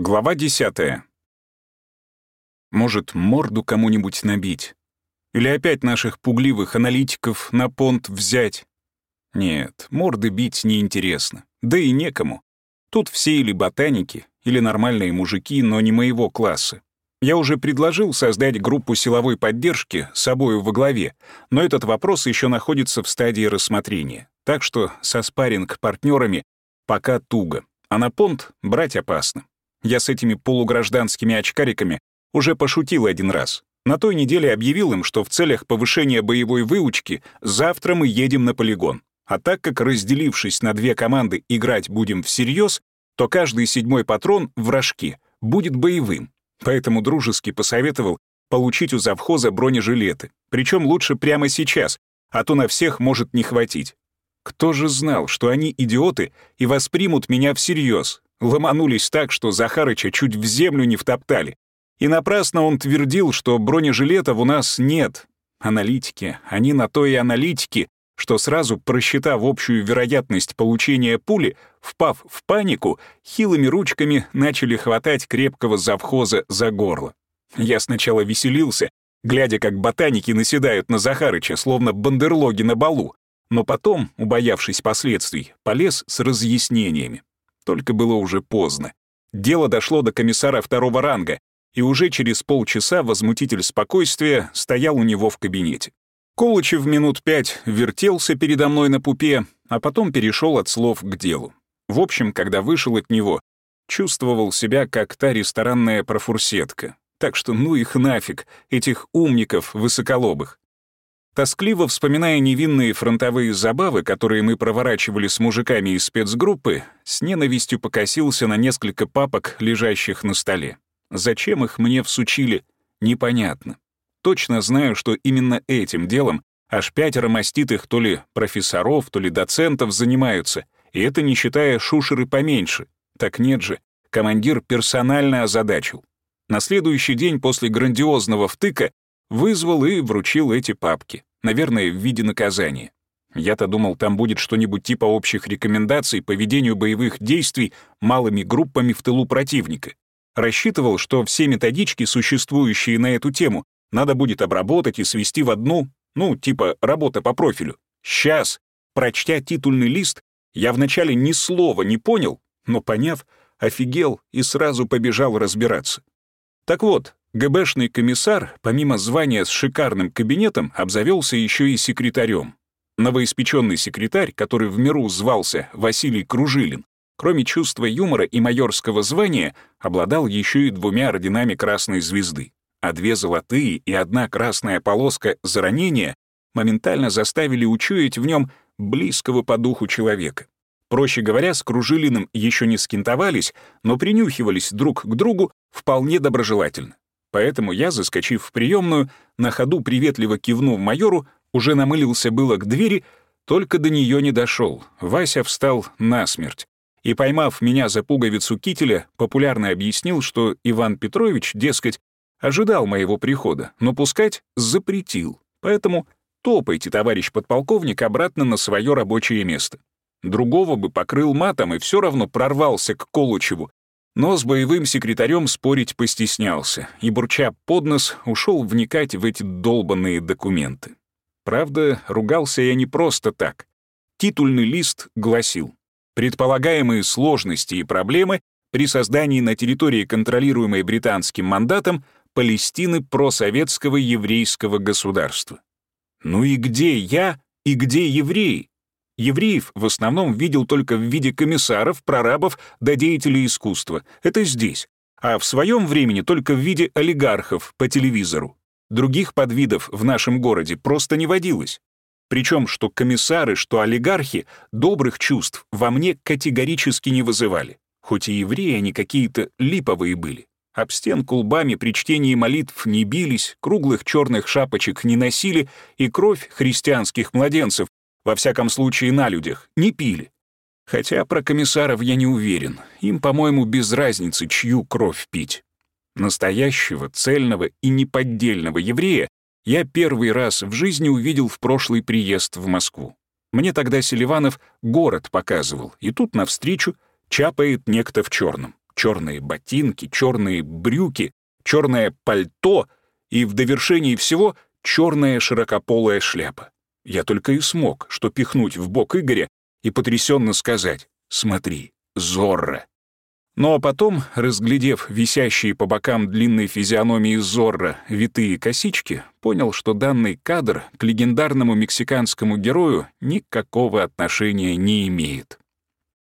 Глава десятая. Может, морду кому-нибудь набить? Или опять наших пугливых аналитиков на понт взять? Нет, морды бить неинтересно. Да и некому. Тут все или ботаники, или нормальные мужики, но не моего класса. Я уже предложил создать группу силовой поддержки с собою во главе, но этот вопрос еще находится в стадии рассмотрения. Так что со спарринг партнерами пока туго, а на понт брать опасно. Я с этими полугражданскими очкариками уже пошутил один раз. На той неделе объявил им, что в целях повышения боевой выучки завтра мы едем на полигон. А так как, разделившись на две команды, играть будем всерьез, то каждый седьмой патрон в рожке будет боевым. Поэтому дружески посоветовал получить у завхоза бронежилеты. Причем лучше прямо сейчас, а то на всех может не хватить. Кто же знал, что они идиоты и воспримут меня всерьез, Ломанулись так, что Захарыча чуть в землю не втоптали. И напрасно он твердил, что бронежилетов у нас нет. Аналитики, они на то и аналитики, что сразу просчитав общую вероятность получения пули, впав в панику, хилыми ручками начали хватать крепкого завхоза за горло. Я сначала веселился, глядя, как ботаники наседают на Захарыча, словно бандерлоги на балу, но потом, убоявшись последствий, полез с разъяснениями. Только было уже поздно. Дело дошло до комиссара второго ранга, и уже через полчаса возмутитель спокойствия стоял у него в кабинете. Колычев минут пять вертелся передо мной на пупе, а потом перешел от слов к делу. В общем, когда вышел от него, чувствовал себя как та ресторанная профурсетка. Так что ну их нафиг, этих умников высоколобых. Тоскливо вспоминая невинные фронтовые забавы, которые мы проворачивали с мужиками из спецгруппы, с ненавистью покосился на несколько папок, лежащих на столе. Зачем их мне всучили, непонятно. Точно знаю, что именно этим делом аж пятеро маститых то ли профессоров, то ли доцентов занимаются, и это не считая шушеры поменьше. Так нет же, командир персонально озадачил. На следующий день после грандиозного втыка вызвал и вручил эти папки. Наверное, в виде наказания. Я-то думал, там будет что-нибудь типа общих рекомендаций по ведению боевых действий малыми группами в тылу противника. Рассчитывал, что все методички, существующие на эту тему, надо будет обработать и свести в одну, ну, типа работа по профилю. Сейчас, прочтя титульный лист, я вначале ни слова не понял, но, поняв, офигел и сразу побежал разбираться. Так вот, ГБшный комиссар, помимо звания с шикарным кабинетом, обзавелся еще и секретарем. Новоиспеченный секретарь, который в миру звался Василий Кружилин, кроме чувства юмора и майорского звания, обладал еще и двумя орденами Красной Звезды, а две золотые и одна красная полоска за ранение моментально заставили учуять в нем близкого по духу человека. Проще говоря, с Кружилиным еще не скинтовались, но принюхивались друг к другу вполне доброжелательно. Поэтому я, заскочив в приемную, на ходу приветливо кивнув майору, уже намылился было к двери, только до нее не дошел. Вася встал насмерть. И, поймав меня за пуговицу кителя, популярно объяснил, что Иван Петрович, дескать, ожидал моего прихода, но пускать запретил. Поэтому топайте, товарищ подполковник, обратно на свое рабочее место. Другого бы покрыл матом и все равно прорвался к Колучеву, но с боевым секретарем спорить постеснялся и, бурча под нос, ушел вникать в эти долбанные документы. Правда, ругался я не просто так. Титульный лист гласил «Предполагаемые сложности и проблемы при создании на территории, контролируемой британским мандатом, Палестины просоветского еврейского государства». Ну и где я, и где евреи? Евреев в основном видел только в виде комиссаров, прорабов да деятелей искусства. Это здесь. А в своем времени только в виде олигархов по телевизору. Других подвидов в нашем городе просто не водилось. Причем что комиссары, что олигархи добрых чувств во мне категорически не вызывали. Хоть и евреи они какие-то липовые были. Об стенку лбами при чтении молитв не бились, круглых черных шапочек не носили, и кровь христианских младенцев во всяком случае на людях, не пили. Хотя про комиссаров я не уверен. Им, по-моему, без разницы, чью кровь пить. Настоящего, цельного и неподдельного еврея я первый раз в жизни увидел в прошлый приезд в Москву. Мне тогда Селиванов город показывал, и тут навстречу чапает некто в черном. черные ботинки, черные брюки, черное пальто и в довершении всего черная широкополая шляпа. Я только и смог, что пихнуть в бок Игоря и потрясенно сказать «Смотри, Зорро». Но потом, разглядев висящие по бокам длинной физиономии Зорро витые косички, понял, что данный кадр к легендарному мексиканскому герою никакого отношения не имеет.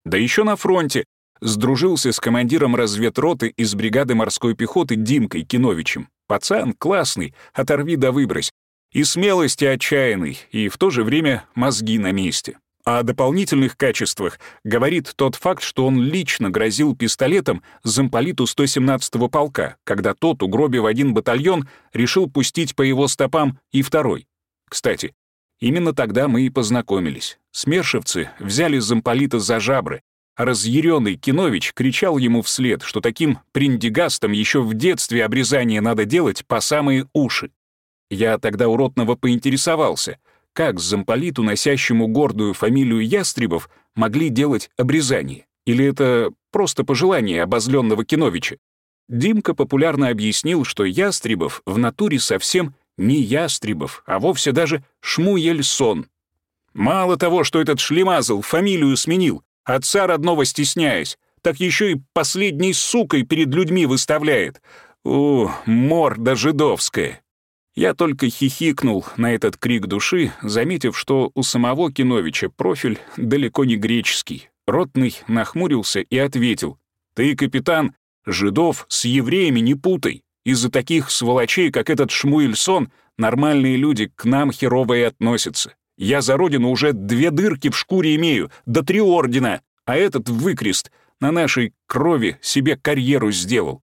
Да еще на фронте сдружился с командиром разведроты из бригады морской пехоты Димкой Киновичем. Пацан классный, оторви да выбрось. И смелости отчаянный, и в то же время мозги на месте. О дополнительных качествах говорит тот факт, что он лично грозил пистолетом замполиту 117-го полка, когда тот, угробив один батальон, решил пустить по его стопам и второй. Кстати, именно тогда мы и познакомились. Смершевцы взяли замполита за жабры, а разъяренный Кинович кричал ему вслед, что таким приндигастом еще в детстве обрезание надо делать по самые уши. Я тогда уродного поинтересовался — как замполиту, носящему гордую фамилию Ястребов, могли делать обрезание? Или это просто пожелание обозленного Киновича? Димка популярно объяснил, что Ястребов в натуре совсем не Ястребов, а вовсе даже Шмуельсон. Мало того, что этот шлемазл фамилию сменил, отца родного стесняясь, так еще и последней сукой перед людьми выставляет. О, морда жидовская. Я только хихикнул на этот крик души, заметив, что у самого Киновича профиль далеко не греческий. Ротный нахмурился и ответил, «Ты, капитан, жидов с евреями не путай. Из-за таких сволочей, как этот Шмуэльсон, нормальные люди к нам херово и относятся. Я за родину уже две дырки в шкуре имею, до три ордена, а этот выкрест на нашей крови себе карьеру сделал.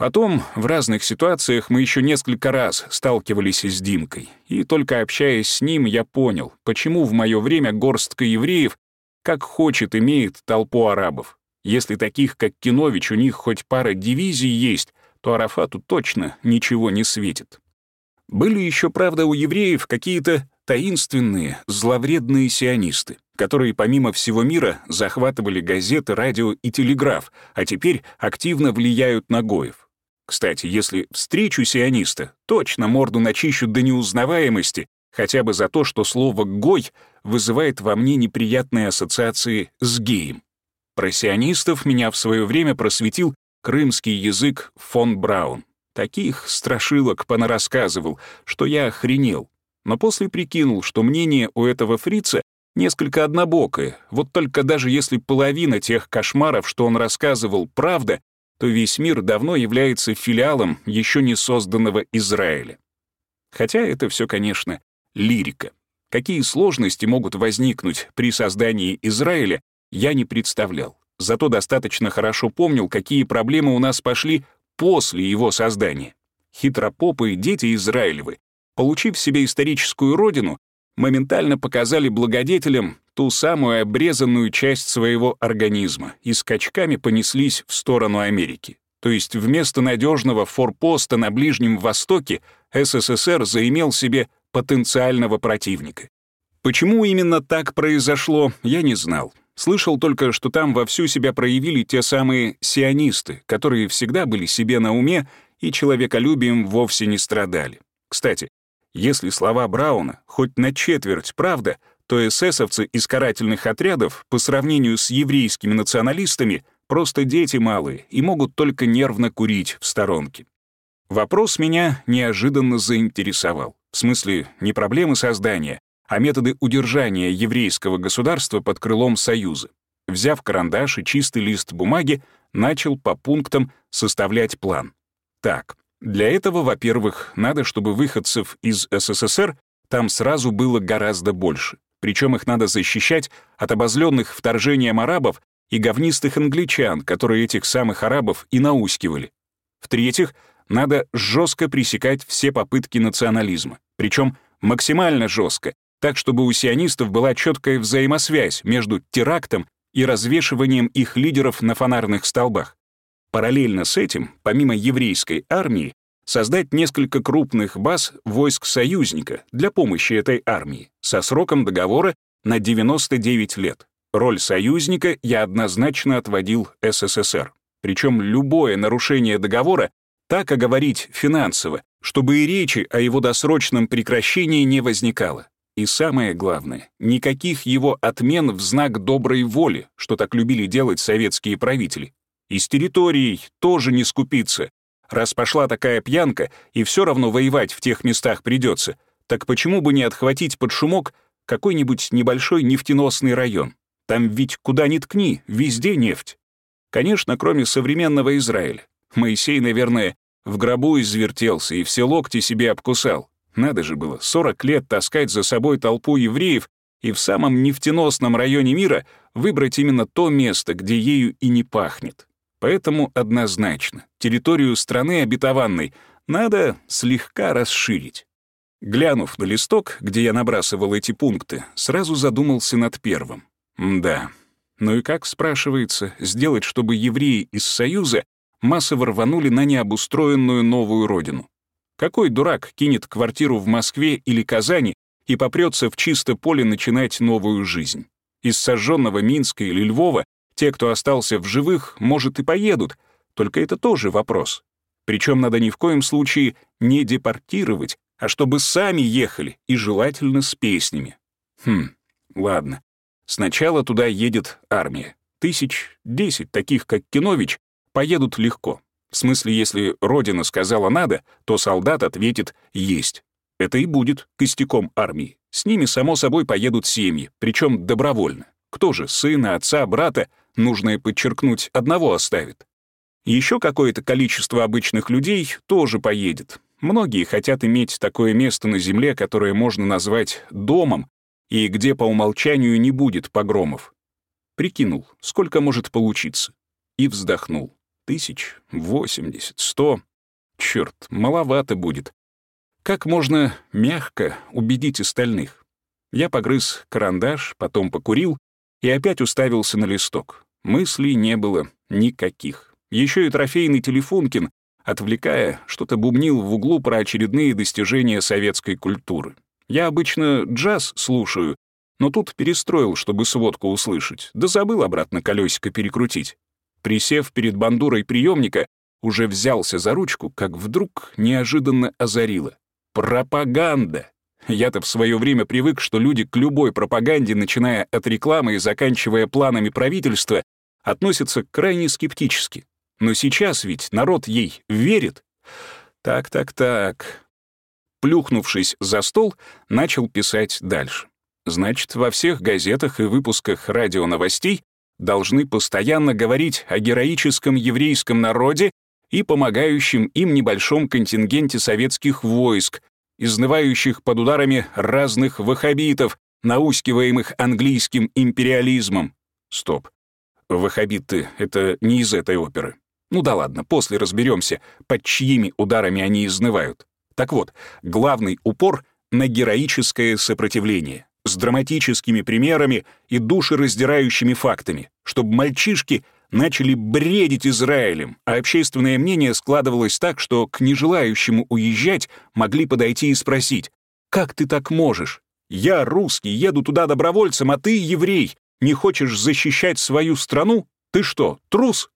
Потом в разных ситуациях мы еще несколько раз сталкивались с Димкой, и только общаясь с ним, я понял, почему в мое время горстка евреев как хочет имеет толпу арабов. Если таких, как Кинович, у них хоть пара дивизий есть, то Арафату точно ничего не светит. Были еще, правда, у евреев какие-то таинственные, зловредные сионисты, которые помимо всего мира захватывали газеты, радио и телеграф, а теперь активно влияют на Гоев. Кстати, если встречу сиониста, точно морду начищу до неузнаваемости, хотя бы за то, что слово «гой» вызывает во мне неприятные ассоциации с геем. Про сионистов меня в свое время просветил крымский язык фон Браун. Таких страшилок понарассказывал, что я охренел. Но после прикинул, что мнение у этого фрица несколько однобокое, вот только даже если половина тех кошмаров, что он рассказывал, правда, то весь мир давно является филиалом еще не созданного Израиля. Хотя это все, конечно, лирика. Какие сложности могут возникнуть при создании Израиля, я не представлял. Зато достаточно хорошо помнил, какие проблемы у нас пошли после его создания. Хитропопы дети Израилевы, получив себе историческую родину, моментально показали благодетелям ту самую обрезанную часть своего организма и скачками понеслись в сторону Америки. То есть вместо надежного форпоста на Ближнем Востоке СССР заимел себе потенциального противника. Почему именно так произошло, я не знал. Слышал только, что там вовсю себя проявили те самые сионисты, которые всегда были себе на уме и человеколюбием вовсе не страдали. Кстати, если слова Брауна хоть на четверть правда, то эсэсовцы из карательных отрядов по сравнению с еврейскими националистами просто дети малые и могут только нервно курить в сторонке. Вопрос меня неожиданно заинтересовал. В смысле, не проблемы создания, а методы удержания еврейского государства под крылом Союза. Взяв карандаш и чистый лист бумаги, начал по пунктам составлять план. Так, для этого, во-первых, надо, чтобы выходцев из СССР там сразу было гораздо больше. Причем их надо защищать от обозленных вторжением арабов и говнистых англичан, которые этих самых арабов и наускивали. В-третьих, надо жестко пресекать все попытки национализма. Причем максимально жестко, так чтобы у сионистов была четкая взаимосвязь между терактом и развешиванием их лидеров на фонарных столбах. Параллельно с этим, помимо еврейской армии, создать несколько крупных баз войск союзника для помощи этой армии со сроком договора на 99 лет. Роль союзника я однозначно отводил СССР. Причем любое нарушение договора так оговорить финансово, чтобы и речи о его досрочном прекращении не возникало. И самое главное, никаких его отмен в знак доброй воли, что так любили делать советские правители. И с территорией тоже не скупиться. Раз пошла такая пьянка, и все равно воевать в тех местах придется, так почему бы не отхватить под шумок какой-нибудь небольшой нефтеносный район? Там ведь куда ни ткни, везде нефть. Конечно, кроме современного Израиля. Моисей, наверное, в гробу извертелся и все локти себе обкусал. Надо же было 40 лет таскать за собой толпу евреев и в самом нефтеносном районе мира выбрать именно то место, где ею и не пахнет. Поэтому однозначно территорию страны обетованной надо слегка расширить. Глянув на листок, где я набрасывал эти пункты, сразу задумался над первым. Да. Ну и как, спрашивается, сделать, чтобы евреи из Союза массово рванули на необустроенную новую родину? Какой дурак кинет квартиру в Москве или Казани и попрется в чисто поле начинать новую жизнь? Из сожженного Минска или Львова те, кто остался в живых, может, и поедут, только это тоже вопрос. Причем надо ни в коем случае не депортировать, а чтобы сами ехали, и желательно с песнями. Хм, ладно. Сначала туда едет армия. Тысяч десять таких, как Кинович, поедут легко. В смысле, если Родина сказала «надо», то солдат ответит «есть». Это и будет костяком армии. С ними, само собой, поедут семьи, причем добровольно. Кто же сына, отца, брата нужное подчеркнуть, одного оставит. Еще какое-то количество обычных людей тоже поедет. Многие хотят иметь такое место на земле, которое можно назвать домом, и где по умолчанию не будет погромов. Прикинул, сколько может получиться. И вздохнул. Тысяч, восемьдесят, сто. Черт, маловато будет. Как можно мягко убедить остальных? Я погрыз карандаш, потом покурил и опять уставился на листок. Мыслей не было никаких. Еще и трофейный телефонкин, отвлекая, что-то бубнил в углу про очередные достижения советской культуры. Я обычно джаз слушаю, но тут перестроил, чтобы сводку услышать, да забыл обратно колесико перекрутить. Присев перед бандурой приемника, уже взялся за ручку, как вдруг неожиданно озарило. Пропаганда! Я-то в свое время привык, что люди к любой пропаганде, начиная от рекламы и заканчивая планами правительства, относятся крайне скептически. Но сейчас ведь народ ей верит. Так-так-так. Плюхнувшись за стол, начал писать дальше. Значит, во всех газетах и выпусках радионовостей должны постоянно говорить о героическом еврейском народе и помогающем им небольшом контингенте советских войск, изнывающих под ударами разных ваххабитов, наускиваемых английским империализмом. Стоп. Ваххабиты — это не из этой оперы. Ну да ладно, после разберемся, под чьими ударами они изнывают. Так вот, главный упор на героическое сопротивление с драматическими примерами и душераздирающими фактами, чтобы мальчишки начали бредить Израилем, а общественное мнение складывалось так, что к нежелающему уезжать могли подойти и спросить, «Как ты так можешь? Я русский, еду туда добровольцем, а ты еврей. Не хочешь защищать свою страну? Ты что, трус?»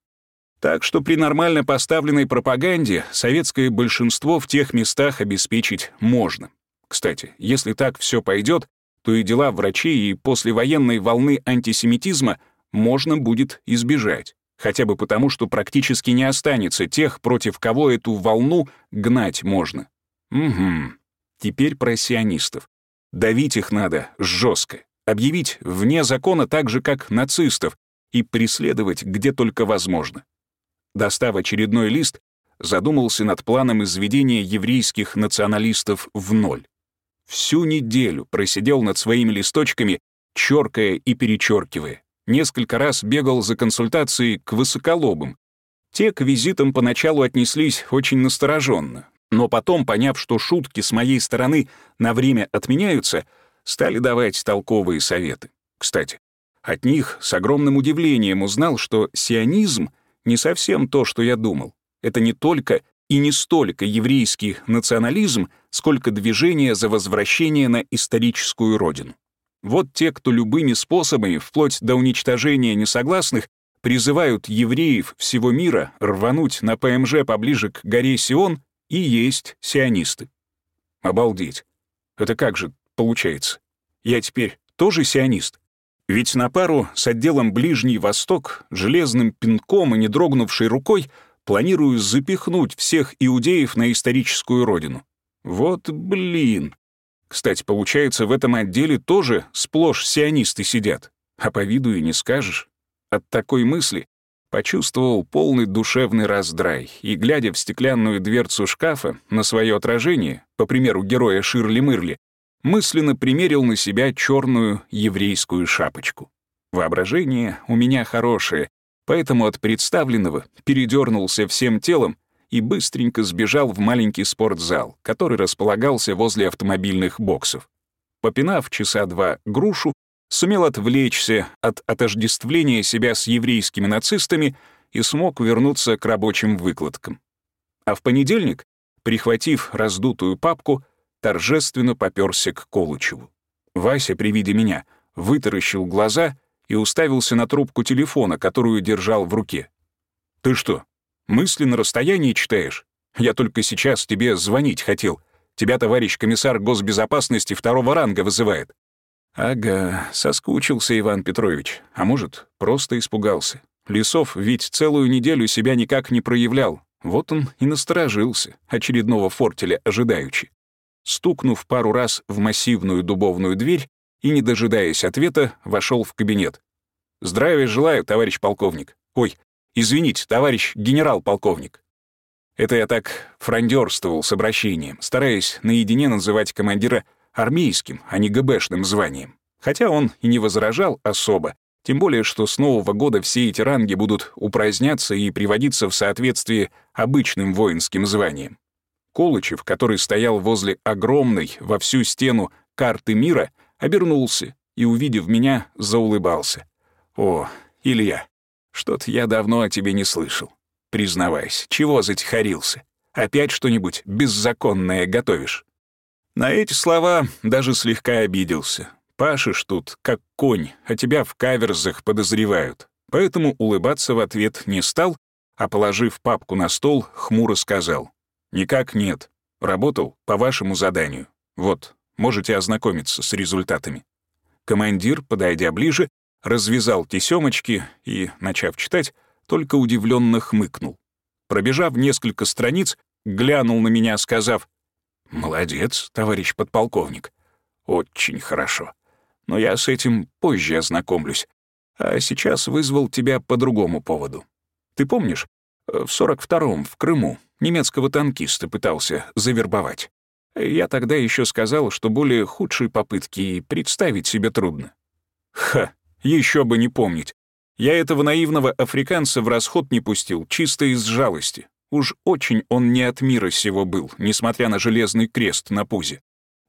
Так что при нормально поставленной пропаганде советское большинство в тех местах обеспечить можно. Кстати, если так все пойдет, то и дела врачей и послевоенной волны антисемитизма можно будет избежать. Хотя бы потому, что практически не останется тех, против кого эту волну гнать можно. Угу. Теперь про сионистов. Давить их надо жестко, объявить вне закона так же, как нацистов, и преследовать где только возможно. Достав очередной лист, задумался над планом изведения еврейских националистов в ноль. Всю неделю просидел над своими листочками, черкая и перечеркивая. Несколько раз бегал за консультацией к высоколобым. Те к визитам поначалу отнеслись очень настороженно, но потом, поняв, что шутки с моей стороны на время отменяются, стали давать толковые советы. Кстати, от них с огромным удивлением узнал, что сионизм не совсем то, что я думал. Это не только и не столько еврейский национализм, сколько движение за возвращение на историческую родину. Вот те, кто любыми способами, вплоть до уничтожения несогласных, призывают евреев всего мира рвануть на ПМЖ поближе к горе Сион, и есть сионисты. Обалдеть. Это как же получается? Я теперь тоже сионист? Ведь на пару с отделом Ближний Восток, железным пинком и не дрогнувшей рукой планирую запихнуть всех иудеев на историческую родину. Вот блин. Кстати, получается, в этом отделе тоже сплошь сионисты сидят. А по виду и не скажешь. От такой мысли почувствовал полный душевный раздрай и, глядя в стеклянную дверцу шкафа на свое отражение, по примеру героя Ширли-Мырли, мысленно примерил на себя черную еврейскую шапочку. Воображение у меня хорошее, поэтому от представленного передернулся всем телом и быстренько сбежал в маленький спортзал, который располагался возле автомобильных боксов. Попинав часа два грушу, сумел отвлечься от отождествления себя с еврейскими нацистами и смог вернуться к рабочим выкладкам. А в понедельник, прихватив раздутую папку, торжественно попёрся к Колычеву. Вася при виде меня вытаращил глаза и уставился на трубку телефона, которую держал в руке. «Ты что, мысли на расстоянии читаешь? Я только сейчас тебе звонить хотел. Тебя товарищ комиссар госбезопасности второго ранга вызывает». «Ага, соскучился Иван Петрович. А может, просто испугался. Лисов ведь целую неделю себя никак не проявлял. Вот он и насторожился, очередного фортеля ожидаючи стукнув пару раз в массивную дубовную дверь и, не дожидаясь ответа, вошел в кабинет. «Здравия желаю, товарищ полковник. Ой, извините, товарищ генерал-полковник». Это я так фрондерствовал с обращением, стараясь наедине называть командира армейским, а не ГБшным званием. Хотя он и не возражал особо, тем более, что с Нового года все эти ранги будут упраздняться и приводиться в соответствии обычным воинским званием. Колычев, который стоял возле огромной во всю стену карты мира, обернулся и, увидев меня, заулыбался. «О, Илья, что-то я давно о тебе не слышал. Признавайся, чего затихарился? Опять что-нибудь беззаконное готовишь?» На эти слова даже слегка обиделся. Пашешь тут, как конь, а тебя в каверзах подозревают. Поэтому улыбаться в ответ не стал, а, положив папку на стол, хмуро сказал. «Никак нет. Работал по вашему заданию. Вот, можете ознакомиться с результатами». Командир, подойдя ближе, развязал тесемочки и, начав читать, только удивленно хмыкнул. Пробежав несколько страниц, глянул на меня, сказав, «Молодец, товарищ подполковник. Очень хорошо. Но я с этим позже ознакомлюсь. А сейчас вызвал тебя по другому поводу. Ты помнишь, в 42-м в Крыму немецкого танкиста пытался завербовать. Я тогда еще сказал, что более худшей попытки представить себе трудно. Ха, еще бы не помнить. Я этого наивного африканца в расход не пустил, чисто из жалости. Уж очень он не от мира сего был, несмотря на железный крест на пузе.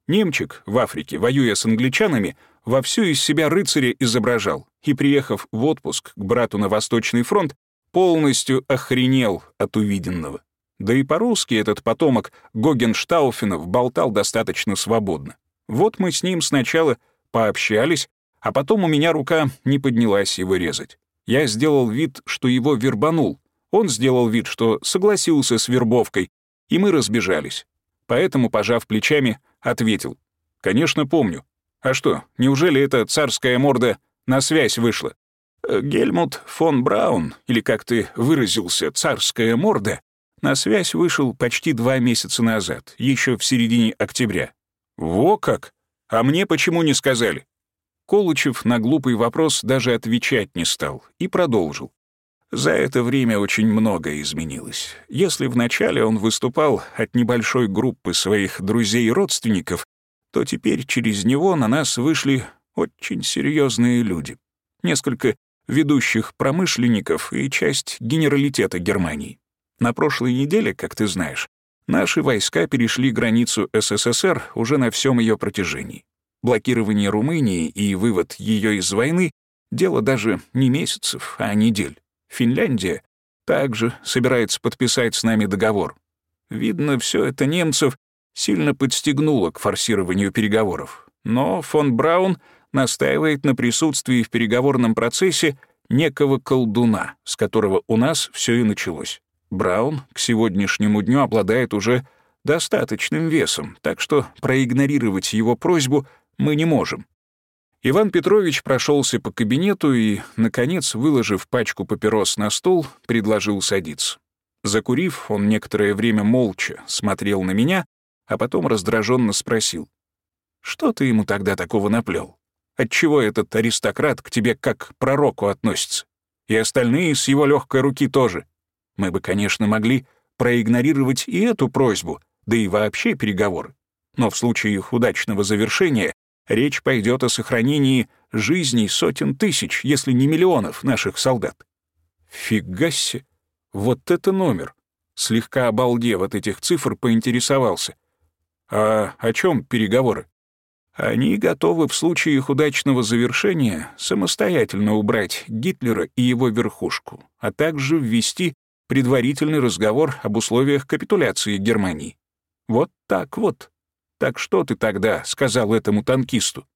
Немчик в Африке, воюя с англичанами, вовсю из себя рыцаря изображал и, приехав в отпуск к брату на Восточный фронт, полностью охренел от увиденного. Да и по-русски этот потомок Гогенштауфенов болтал достаточно свободно. Вот мы с ним сначала пообщались, а потом у меня рука не поднялась его резать. Я сделал вид, что его вербанул. Он сделал вид, что согласился с вербовкой, и мы разбежались. Поэтому, пожав плечами, ответил. «Конечно, помню. А что, неужели эта царская морда на связь вышла?» Гельмут фон Браун, или как ты выразился, царская морда, на связь вышел почти два месяца назад, еще в середине октября. Во как! А мне почему не сказали? Колычев на глупый вопрос даже отвечать не стал и продолжил. За это время очень многое изменилось. Если вначале он выступал от небольшой группы своих друзей и родственников, то теперь через него на нас вышли очень серьезные люди. Несколько ведущих промышленников и часть генералитета Германии. На прошлой неделе, как ты знаешь, наши войска перешли границу СССР уже на всем ее протяжении. Блокирование Румынии и вывод ее из войны — дело даже не месяцев, а недель. Финляндия также собирается подписать с нами договор. Видно, все это немцев сильно подстегнуло к форсированию переговоров. Но фон Браун настаивает на присутствии в переговорном процессе некого колдуна, с которого у нас все и началось. Браун к сегодняшнему дню обладает уже достаточным весом, так что проигнорировать его просьбу мы не можем. Иван Петрович прошелся по кабинету и, наконец, выложив пачку папирос на стол, предложил садиться. Закурив, он некоторое время молча смотрел на меня, а потом раздраженно спросил. «Что ты ему тогда такого наплел? Отчего этот аристократ к тебе как к пророку относится? И остальные с его легкой руки тоже. Мы бы, конечно, могли проигнорировать и эту просьбу, да и вообще переговоры. Но в случае их удачного завершения речь пойдет о сохранении жизней сотен тысяч, если не миллионов наших солдат. Фига себе! Вот это номер! Слегка обалдев от этих цифр, поинтересовался. А о чем переговоры? Они готовы в случае их удачного завершения самостоятельно убрать Гитлера и его верхушку, а также ввести предварительный разговор об условиях капитуляции Германии. Вот так вот. Так что ты тогда сказал этому танкисту?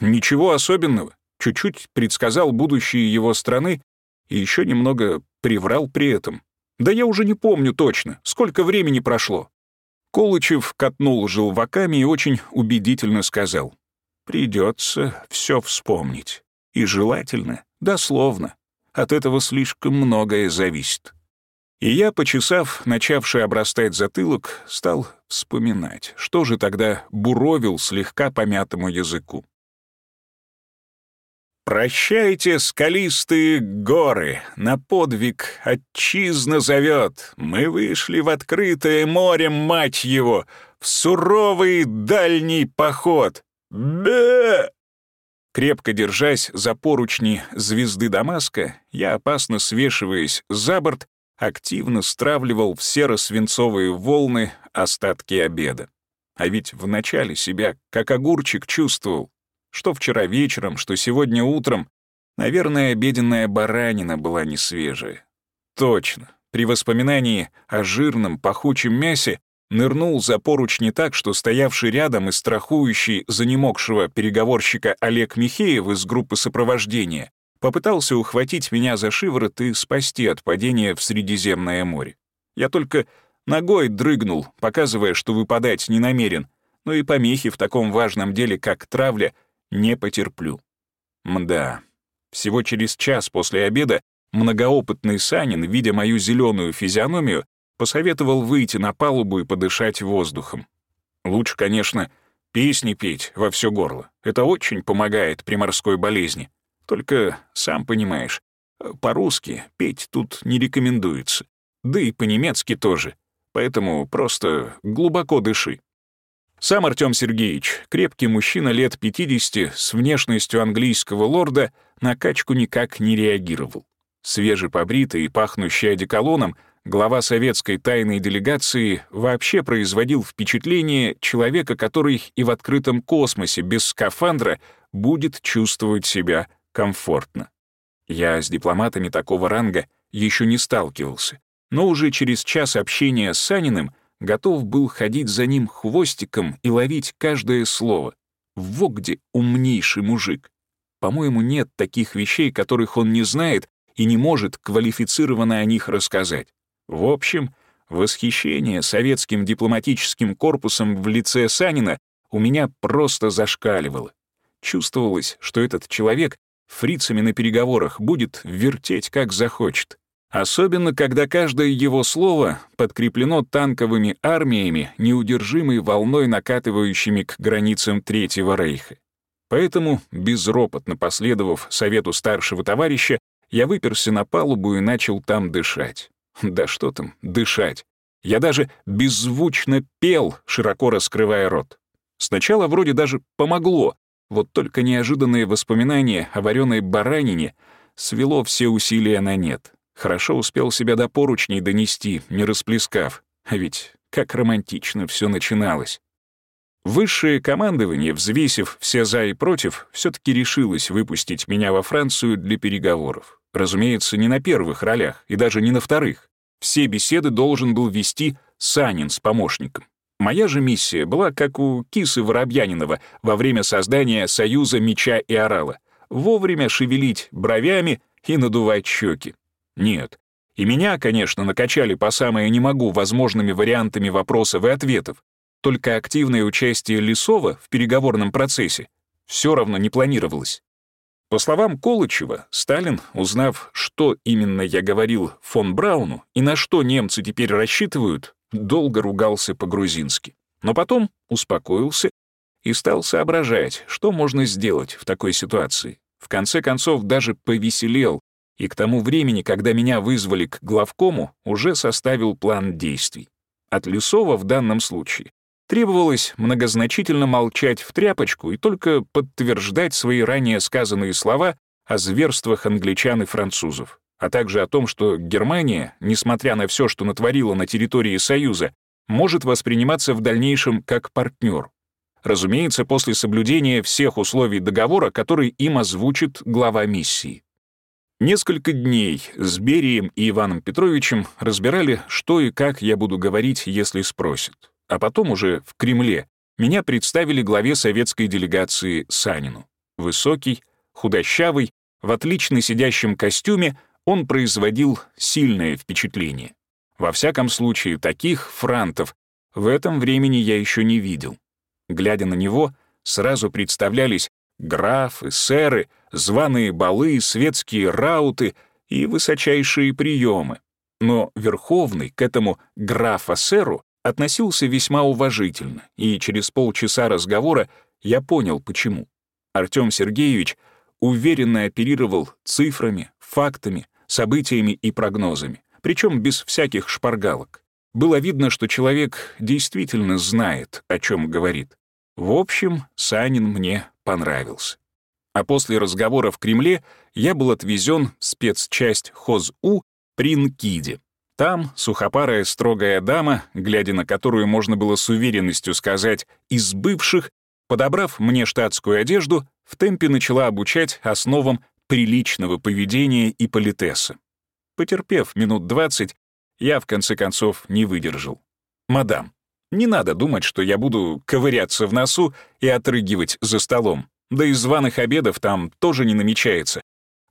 Ничего особенного. Чуть-чуть предсказал будущее его страны и еще немного приврал при этом. Да я уже не помню точно, сколько времени прошло. Колычев катнул желваками и очень убедительно сказал. «Придется все вспомнить. И желательно, дословно. От этого слишком многое зависит». И я, почесав, начавший обрастать затылок, стал вспоминать, что же тогда буровил слегка помятому языку. «Прощайте, скалистые горы, на подвиг отчизна зовет. Мы вышли в открытое море, мать его, в суровый дальний поход. Бе!» Крепко держась за поручни звезды Дамаска, я, опасно свешиваясь за борт, активно стравливал в серо-свинцовые волны остатки обеда. А ведь вначале себя, как огурчик, чувствовал, что вчера вечером, что сегодня утром, наверное, обеденная баранина была не свежая. Точно, при воспоминании о жирном пахучем мясе нырнул за поручни так, что стоявший рядом и страхующий занемогшего переговорщика Олег Михеев из группы сопровождения попытался ухватить меня за шиворот и спасти от падения в Средиземное море. Я только ногой дрыгнул, показывая, что выпадать не намерен, но и помехи в таком важном деле, как травля, не потерплю. Мда. Всего через час после обеда многоопытный Санин, видя мою зеленую физиономию, посоветовал выйти на палубу и подышать воздухом. Лучше, конечно, песни петь во все горло. Это очень помогает при морской болезни. Только, сам понимаешь, по-русски петь тут не рекомендуется. Да и по-немецки тоже. Поэтому просто глубоко дыши. Сам Артём Сергеевич, крепкий мужчина лет 50 с внешностью английского лорда, на качку никак не реагировал. Свежепобритый и пахнущий одеколоном, глава советской тайной делегации вообще производил впечатление человека, который и в открытом космосе без скафандра будет чувствовать себя комфортно. Я с дипломатами такого ранга еще не сталкивался, но уже через час общения с Саниным готов был ходить за ним хвостиком и ловить каждое слово. Во где умнейший мужик. По-моему, нет таких вещей, которых он не знает и не может квалифицированно о них рассказать. В общем, восхищение советским дипломатическим корпусом в лице Санина у меня просто зашкаливало. Чувствовалось, что этот человек фрицами на переговорах будет вертеть как захочет. Особенно, когда каждое его слово подкреплено танковыми армиями, неудержимой волной накатывающими к границам Третьего Рейха. Поэтому, безропотно последовав совету старшего товарища, я выперся на палубу и начал там дышать. Да что там, дышать. Я даже беззвучно пел, широко раскрывая рот. Сначала вроде даже помогло, вот только неожиданные воспоминания о вареной баранине свело все усилия на нет. Хорошо успел себя до поручней донести, не расплескав. А ведь как романтично все начиналось. Высшее командование, взвесив все «за» и «против», все таки решилось выпустить меня во Францию для переговоров. Разумеется, не на первых ролях и даже не на вторых. Все беседы должен был вести Санин с помощником. Моя же миссия была как у Кисы Воробьянинова во время создания Союза Меча и Орала — вовремя шевелить бровями и надувать щеки. Нет. И меня, конечно, накачали по самое не могу возможными вариантами вопросов и ответов. Только активное участие Лисова в переговорном процессе все равно не планировалось. По словам Колычева, Сталин, узнав, что именно я говорил фон Брауну и на что немцы теперь рассчитывают, долго ругался по-грузински. Но потом успокоился и стал соображать, что можно сделать в такой ситуации. В конце концов, даже повеселел, и к тому времени, когда меня вызвали к главкому, уже составил план действий. От Лисова в данном случае Требовалось многозначительно молчать в тряпочку и только подтверждать свои ранее сказанные слова о зверствах англичан и французов, а также о том, что Германия, несмотря на все, что натворила на территории Союза, может восприниматься в дальнейшем как партнер. Разумеется, после соблюдения всех условий договора, который им озвучит глава миссии. Несколько дней с Берием и Иваном Петровичем разбирали, что и как я буду говорить, если спросят а потом уже в Кремле меня представили главе советской делегации Санину. Высокий, худощавый, в отлично сидящем костюме он производил сильное впечатление. Во всяком случае, таких франтов в этом времени я еще не видел. Глядя на него, сразу представлялись графы, сэры, званые балы, светские рауты и высочайшие приемы. Но Верховный к этому графа-сэру относился весьма уважительно, и через полчаса разговора я понял, почему. Артём Сергеевич уверенно оперировал цифрами, фактами, событиями и прогнозами, причем без всяких шпаргалок. Было видно, что человек действительно знает, о чем говорит. В общем, Санин мне понравился. А после разговора в Кремле я был отвезен в спецчасть ХОЗУ при НКИДе, там сухопарая строгая дама, глядя на которую можно было с уверенностью сказать «из бывших», подобрав мне штатскую одежду, в темпе начала обучать основам приличного поведения и политеса. Потерпев минут двадцать, я в конце концов не выдержал. «Мадам, не надо думать, что я буду ковыряться в носу и отрыгивать за столом. Да и званых обедов там тоже не намечается.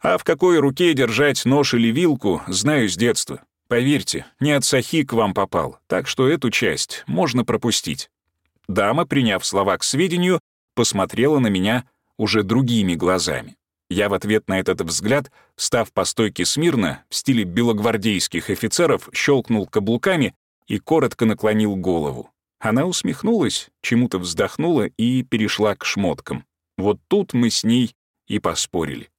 А в какой руке держать нож или вилку, знаю с детства. Поверьте, не от Сахи к вам попал, так что эту часть можно пропустить». Дама, приняв слова к сведению, посмотрела на меня уже другими глазами. Я в ответ на этот взгляд, встав по стойке смирно, в стиле белогвардейских офицеров, щелкнул каблуками и коротко наклонил голову. Она усмехнулась, чему-то вздохнула и перешла к шмоткам. Вот тут мы с ней и поспорили.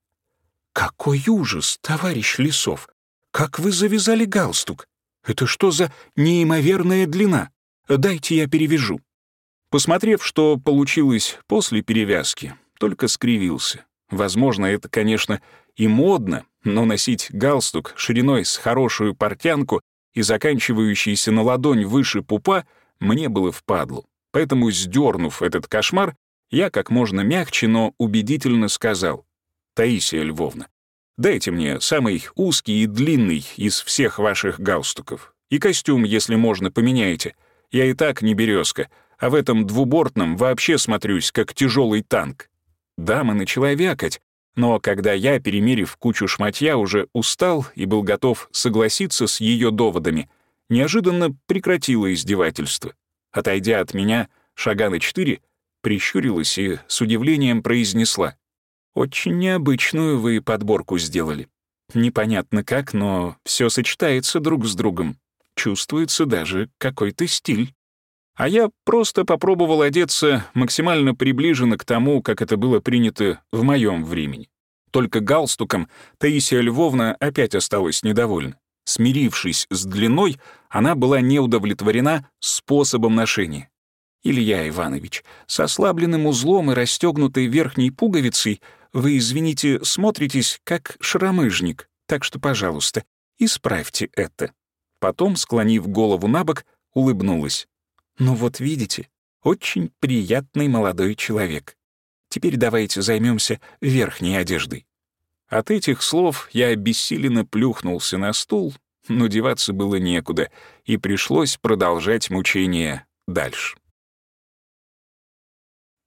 «Какой ужас, товарищ Лисов! Как вы завязали галстук? Это что за неимоверная длина? Дайте я перевяжу». Посмотрев, что получилось после перевязки, только скривился. Возможно, это, конечно, и модно, но носить галстук шириной с хорошую портянку и заканчивающийся на ладонь выше пупа мне было впадлу. Поэтому, сдернув этот кошмар, я как можно мягче, но убедительно сказал, «Таисия Львовна, Дайте мне самый узкий и длинный из всех ваших галстуков. И костюм, если можно, поменяйте. Я и так не березка, а в этом двубортном вообще смотрюсь, как тяжелый танк. Дама начала вякать, но когда я, перемерив кучу шматья, уже устал и был готов согласиться с ее доводами, неожиданно прекратила издевательство. Отойдя от меня шага на четыре, прищурилась и с удивлением произнесла. Очень необычную вы подборку сделали. Непонятно как, но все сочетается друг с другом. Чувствуется даже какой-то стиль. А я просто попробовал одеться максимально приближенно к тому, как это было принято в моем времени. Только галстуком Таисия Львовна опять осталась недовольна. Смирившись с длиной, она была не удовлетворена способом ношения. Илья Иванович, с ослабленным узлом и расстегнутой верхней пуговицей вы, извините, смотритесь как шаромыжник, так что, пожалуйста, исправьте это». Потом, склонив голову на бок, улыбнулась. «Ну вот видите, очень приятный молодой человек. Теперь давайте займемся верхней одеждой». От этих слов я обессиленно плюхнулся на стул, но деваться было некуда, и пришлось продолжать мучение дальше.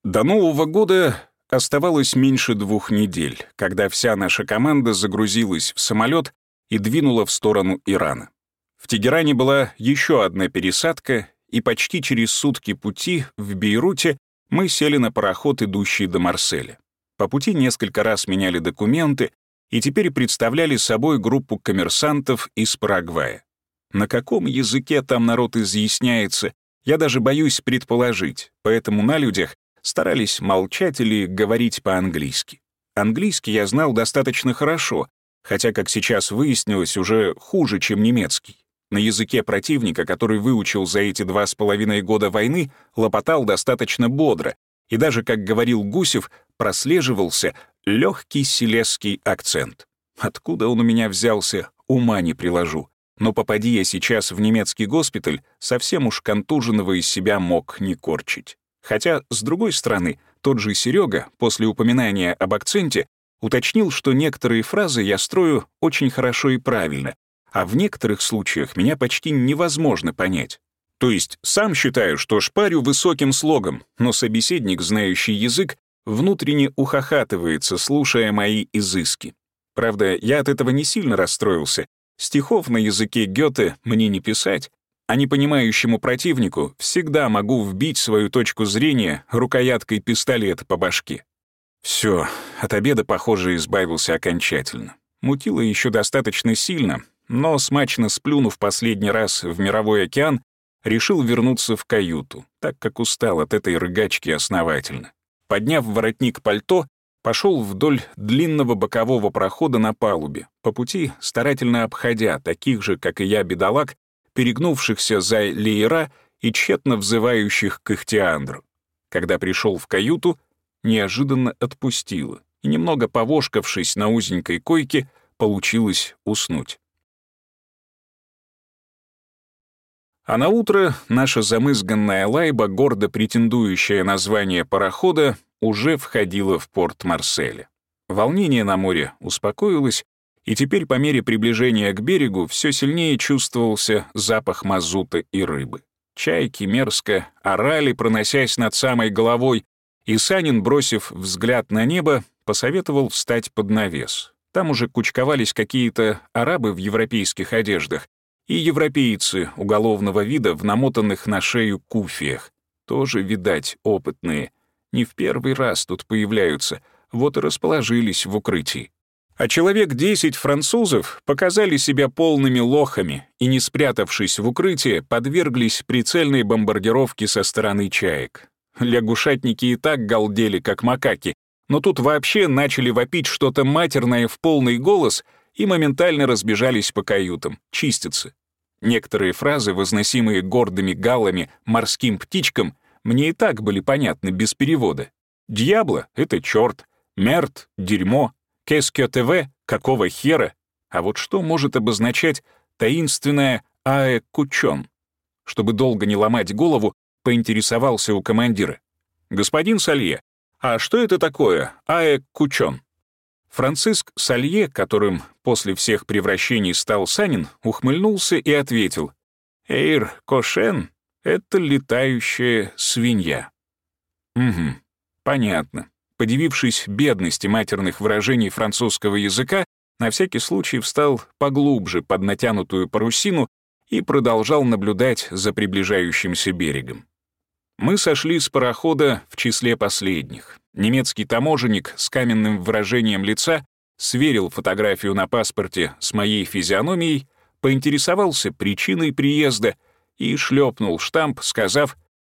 До Нового года оставалось меньше двух недель, когда вся наша команда загрузилась в самолет и двинула в сторону Ирана. В Тегеране была еще одна пересадка, и почти через сутки пути в Бейруте мы сели на пароход, идущий до Марселя. По пути несколько раз меняли документы и теперь представляли собой группу коммерсантов из Парагвая. На каком языке там народ изъясняется, я даже боюсь предположить, поэтому на людях старались молчать или говорить по-английски. Английский я знал достаточно хорошо, хотя, как сейчас выяснилось, уже хуже, чем немецкий. На языке противника, который выучил за эти два с половиной года войны, лопотал достаточно бодро, и даже, как говорил Гусев, прослеживался легкий селесский акцент. Откуда он у меня взялся, ума не приложу. Но попади я сейчас в немецкий госпиталь, совсем уж контуженного из себя мог не корчить. Хотя, с другой стороны, тот же Серега после упоминания об акценте уточнил, что некоторые фразы я строю очень хорошо и правильно, а в некоторых случаях меня почти невозможно понять. То есть сам считаю, что шпарю высоким слогом, но собеседник, знающий язык, внутренне ухахатывается, слушая мои изыски. Правда, я от этого не сильно расстроился. Стихов на языке Гёте мне не писать, а непонимающему противнику всегда могу вбить свою точку зрения рукояткой пистолета по башке. Все, от обеда, похоже, избавился окончательно. Мутило еще достаточно сильно, но, смачно сплюнув последний раз в мировой океан, решил вернуться в каюту, так как устал от этой рыгачки основательно. Подняв воротник пальто, пошел вдоль длинного бокового прохода на палубе, по пути старательно обходя таких же, как и я, бедолаг, перегнувшихся за леера и тщетно взывающих к Ихтиандру. Когда пришел в каюту, неожиданно отпустило, и немного повошкавшись на узенькой койке, получилось уснуть. А на утро наша замызганная лайба, гордо претендующая на звание парохода, уже входила в порт Марселя. Волнение на море успокоилось, и теперь по мере приближения к берегу все сильнее чувствовался запах мазута и рыбы. Чайки мерзко орали, проносясь над самой головой, и Санин, бросив взгляд на небо, посоветовал встать под навес. Там уже кучковались какие-то арабы в европейских одеждах и европейцы уголовного вида в намотанных на шею куфиях. Тоже, видать, опытные. Не в первый раз тут появляются, вот и расположились в укрытии а человек десять французов показали себя полными лохами и, не спрятавшись в укрытие, подверглись прицельной бомбардировке со стороны чаек. Лягушатники и так галдели, как макаки, но тут вообще начали вопить что-то матерное в полный голос и моментально разбежались по каютам, чиститься. Некоторые фразы, возносимые гордыми галами морским птичкам, мне и так были понятны без перевода. «Дьябло» — это черт, «мерт» — дерьмо, Кескё ТВ? Какого хера? А вот что может обозначать таинственное «Аэ Кучон»? Чтобы долго не ломать голову, поинтересовался у командира. «Господин Салье, а что это такое «Аэ Кучон»?» Франциск Салье, которым после всех превращений стал Санин, ухмыльнулся и ответил. «Эйр Кошен — это летающая свинья». «Угу, понятно подивившись бедности матерных выражений французского языка, на всякий случай встал поглубже под натянутую парусину и продолжал наблюдать за приближающимся берегом. Мы сошли с парохода в числе последних. Немецкий таможенник с каменным выражением лица сверил фотографию на паспорте с моей физиономией, поинтересовался причиной приезда и шлепнул штамп, сказав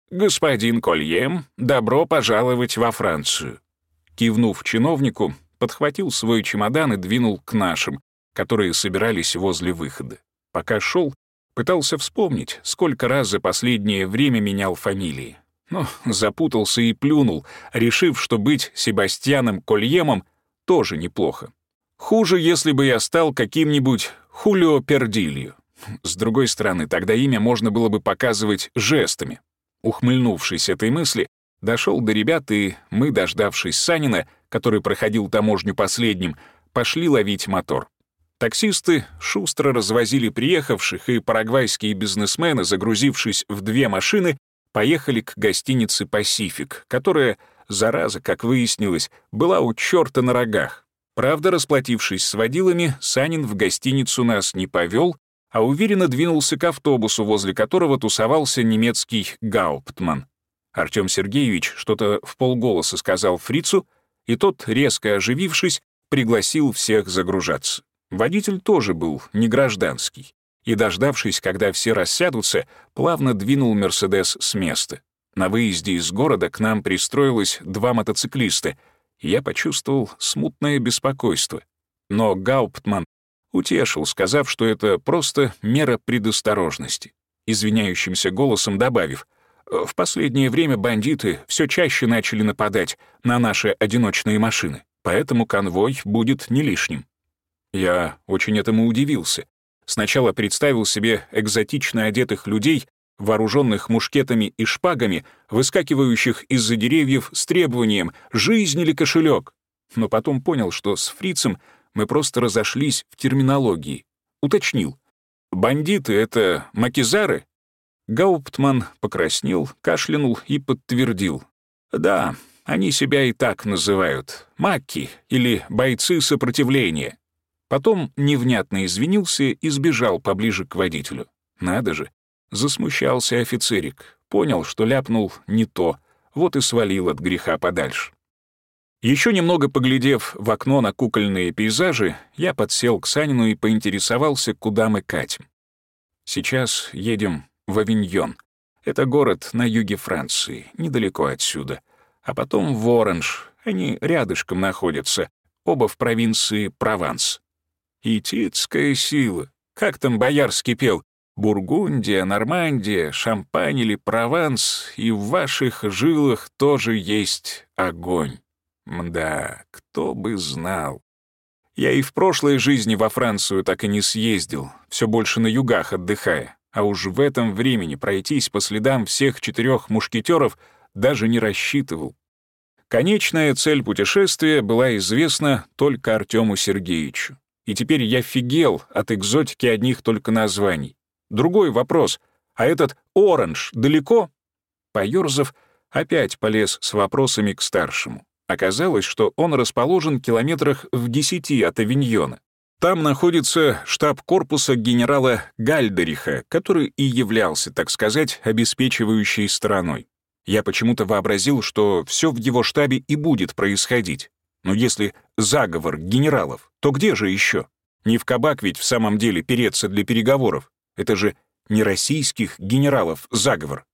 «Господин Кольем, добро пожаловать во Францию». Кивнув чиновнику, подхватил свой чемодан и двинул к нашим, которые собирались возле выхода. Пока шел, пытался вспомнить, сколько раз за последнее время менял фамилии. Но запутался и плюнул, решив, что быть Себастьяном Кольемом тоже неплохо. Хуже, если бы я стал каким-нибудь Хулио Пердилью. С другой стороны, тогда имя можно было бы показывать жестами. Ухмыльнувшись этой мысли, Дошел до ребят, и мы, дождавшись Санина, который проходил таможню последним, пошли ловить мотор. Таксисты шустро развозили приехавших, и парагвайские бизнесмены, загрузившись в две машины, поехали к гостинице «Пасифик», которая Зараза, как выяснилось, была у черта на рогах. Правда, расплатившись с водилами, Санин в гостиницу нас не повел, а уверенно двинулся к автобусу, возле которого тусовался немецкий гауптман. Артем Сергеевич что-то в полголоса сказал фрицу, и тот, резко оживившись, пригласил всех загружаться. Водитель тоже был не гражданский, и, дождавшись, когда все рассядутся, плавно двинул «Мерседес» с места. На выезде из города к нам пристроилось два мотоциклиста, и я почувствовал смутное беспокойство. Но Гауптман утешил, сказав, что это просто мера предосторожности, извиняющимся голосом добавив, «В последнее время бандиты все чаще начали нападать на наши одиночные машины, поэтому конвой будет не лишним». Я очень этому удивился. Сначала представил себе экзотично одетых людей вооруженных мушкетами и шпагами, выскакивающих из-за деревьев с требованием «жизнь или кошелек». Но потом понял, что с фрицем мы просто разошлись в терминологии. Уточнил. «Бандиты — это макизары?» Гауптман покраснел, кашлянул и подтвердил. «Да, они себя и так называют. Макки или бойцы сопротивления». Потом невнятно извинился и сбежал поближе к водителю. Надо же, Засмущался офицерик, понял, что ляпнул не то, вот и свалил от греха подальше. Еще немного поглядев в окно на кукольные пейзажи, я подсел к Санину и поинтересовался, куда мы катим. Сейчас едем в Авиньон. Это город на юге Франции, недалеко отсюда. А потом в Оранж, они рядышком находятся, оба в провинции Прованс. Итицкая сила. Как там Боярский пел? Бургундия, Нормандия, Шампань или Прованс, и в ваших жилах тоже есть огонь. Мда, кто бы знал. Я и в прошлой жизни во Францию так и не съездил, все больше на югах отдыхая, а уж в этом времени пройтись по следам всех четырех мушкетеров даже не рассчитывал. Конечная цель путешествия была известна только Артему Сергеевичу. И теперь я фигел от экзотики одних только названий. Другой вопрос. А этот оранж далеко? Поёрзав, опять полез с вопросами к старшему. Оказалось, что он расположен километрах в десяти от Авиньона. Там находится штаб корпуса генерала Гальдериха, который и являлся, так сказать, обеспечивающей стороной. Я почему-то вообразил, что все в его штабе и будет происходить. Но если заговор генералов, то где же еще? Не в кабак ведь в самом деле переться для переговоров. Это же не российских генералов заговор.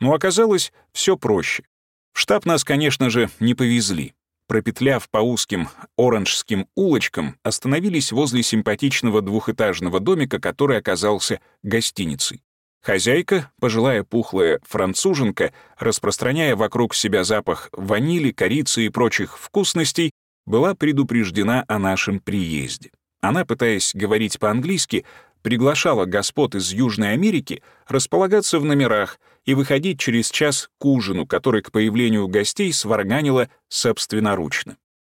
Но оказалось все проще. В штаб нас, конечно же, не повезли. Пропетляв по узким оранжским улочкам, остановились возле симпатичного двухэтажного домика, который оказался гостиницей. Хозяйка, пожилая пухлая француженка, распространяя вокруг себя запах ванили, корицы и прочих вкусностей, была предупреждена о нашем приезде. Она, пытаясь говорить по-английски, приглашала господ из Южной Америки располагаться в номерах и выходить через час к ужину, который к появлению гостей сварганила собственноручно.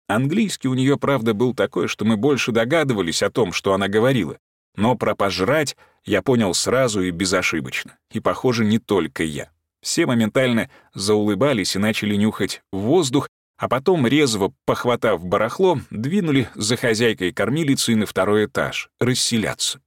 Английский у нее, правда, был такой, что мы больше догадывались о том, что она говорила. Но про пожрать я понял сразу и безошибочно. И, похоже, не только я. Все моментально заулыбались и начали нюхать воздух, а потом, резво похватав барахло, двинули за хозяйкой-кормилицей на второй этаж, расселяться.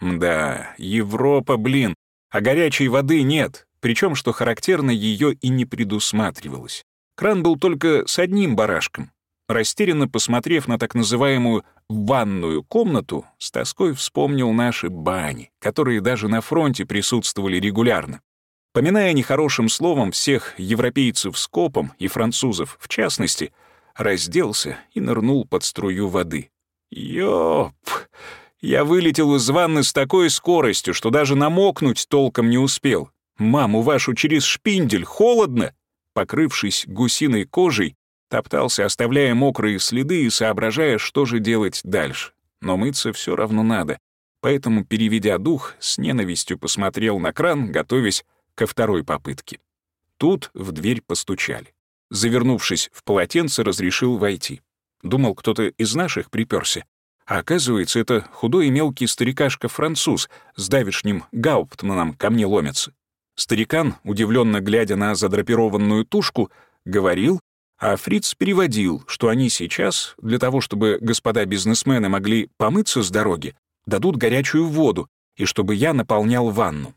Да, Европа, блин, а горячей воды нет, причем, что характерно, ее и не предусматривалось. Кран был только с одним барашком. Растерянно посмотрев на так называемую «ванную комнату», с тоской вспомнил наши бани, которые даже на фронте присутствовали регулярно. Поминая нехорошим словом всех европейцев скопом и французов в частности, разделся и нырнул под струю воды. Ёп! Я вылетел из ванны с такой скоростью, что даже намокнуть толком не успел. Маму вашу через шпиндель, холодно!» Покрывшись гусиной кожей, топтался, оставляя мокрые следы и соображая, что же делать дальше. Но мыться все равно надо. Поэтому, переведя дух, с ненавистью посмотрел на кран, готовясь ко второй попытке. Тут в дверь постучали. Завернувшись в полотенце, разрешил войти. Думал, кто-то из наших приперся. А оказывается, это худой и мелкий старикашка-француз с давишним гауптманом ко мне ломится. Старикан, удивленно глядя на задрапированную тушку, говорил, А Фриц переводил, что они сейчас, для того чтобы господа бизнесмены могли помыться с дороги, дадут горячую воду, и чтобы я наполнял ванну.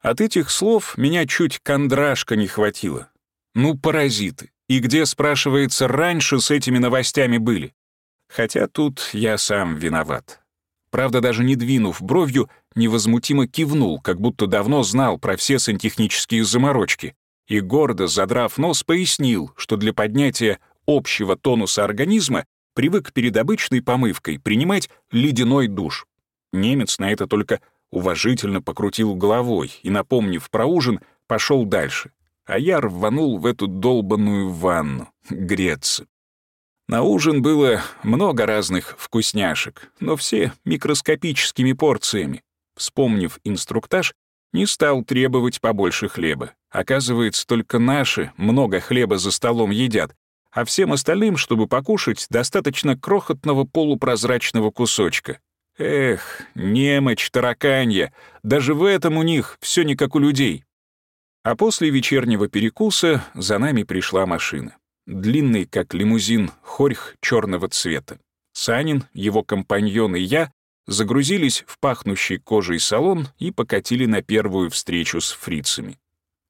От этих слов меня чуть кондрашка не хватило. Ну, паразиты. И где, спрашивается, раньше с этими новостями были? Хотя тут я сам виноват. Правда, даже не двинув бровью, невозмутимо кивнул, как будто давно знал про все сантехнические заморочки, и гордо, задрав нос, пояснил, что для поднятия общего тонуса организма привык перед обычной помывкой принимать ледяной душ. Немец на это только уважительно покрутил головой и, напомнив про ужин, пошел дальше а я рванул в эту долбанную ванну греться. На ужин было много разных вкусняшек, но все микроскопическими порциями. Вспомнив инструктаж, не стал требовать побольше хлеба. Оказывается, только наши много хлеба за столом едят, а всем остальным, чтобы покушать, достаточно крохотного полупрозрачного кусочка. Эх, немочь, тараканья, даже в этом у них все не как у людей. А после вечернего перекуса за нами пришла машина. Длинный, как лимузин, хорьх черного цвета. Санин, его компаньон и я загрузились в пахнущий кожей салон и покатили на первую встречу с фрицами.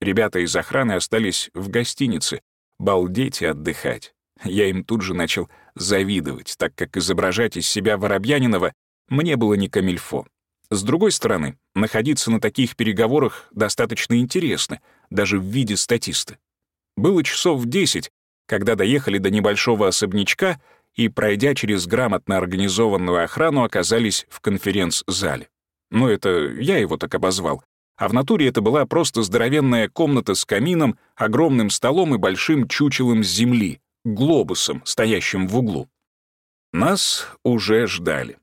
Ребята из охраны остались в гостинице, балдеть и отдыхать. Я им тут же начал завидовать, так как изображать из себя Воробьянинова мне было не камильфо. С другой стороны, находиться на таких переговорах достаточно интересно, даже в виде статиста. Было часов в десять, когда доехали до небольшого особнячка и, пройдя через грамотно организованную охрану, оказались в конференц-зале. Ну, это я его так обозвал. А в натуре это была просто здоровенная комната с камином, огромным столом и большим чучелом земли, глобусом, стоящим в углу. Нас уже ждали.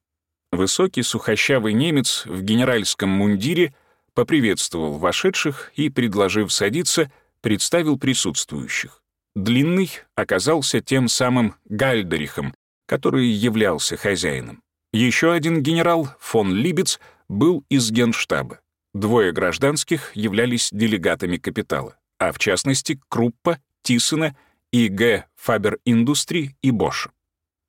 Высокий сухощавый немец в генеральском мундире поприветствовал вошедших и, предложив садиться, представил присутствующих. Длинный оказался тем самым Гальдерихом, который являлся хозяином. Еще один генерал, фон Либец, был из генштаба. Двое гражданских являлись делегатами капитала, а в частности Круппа, Тиссена и Г. Фабер Индустри и Бош.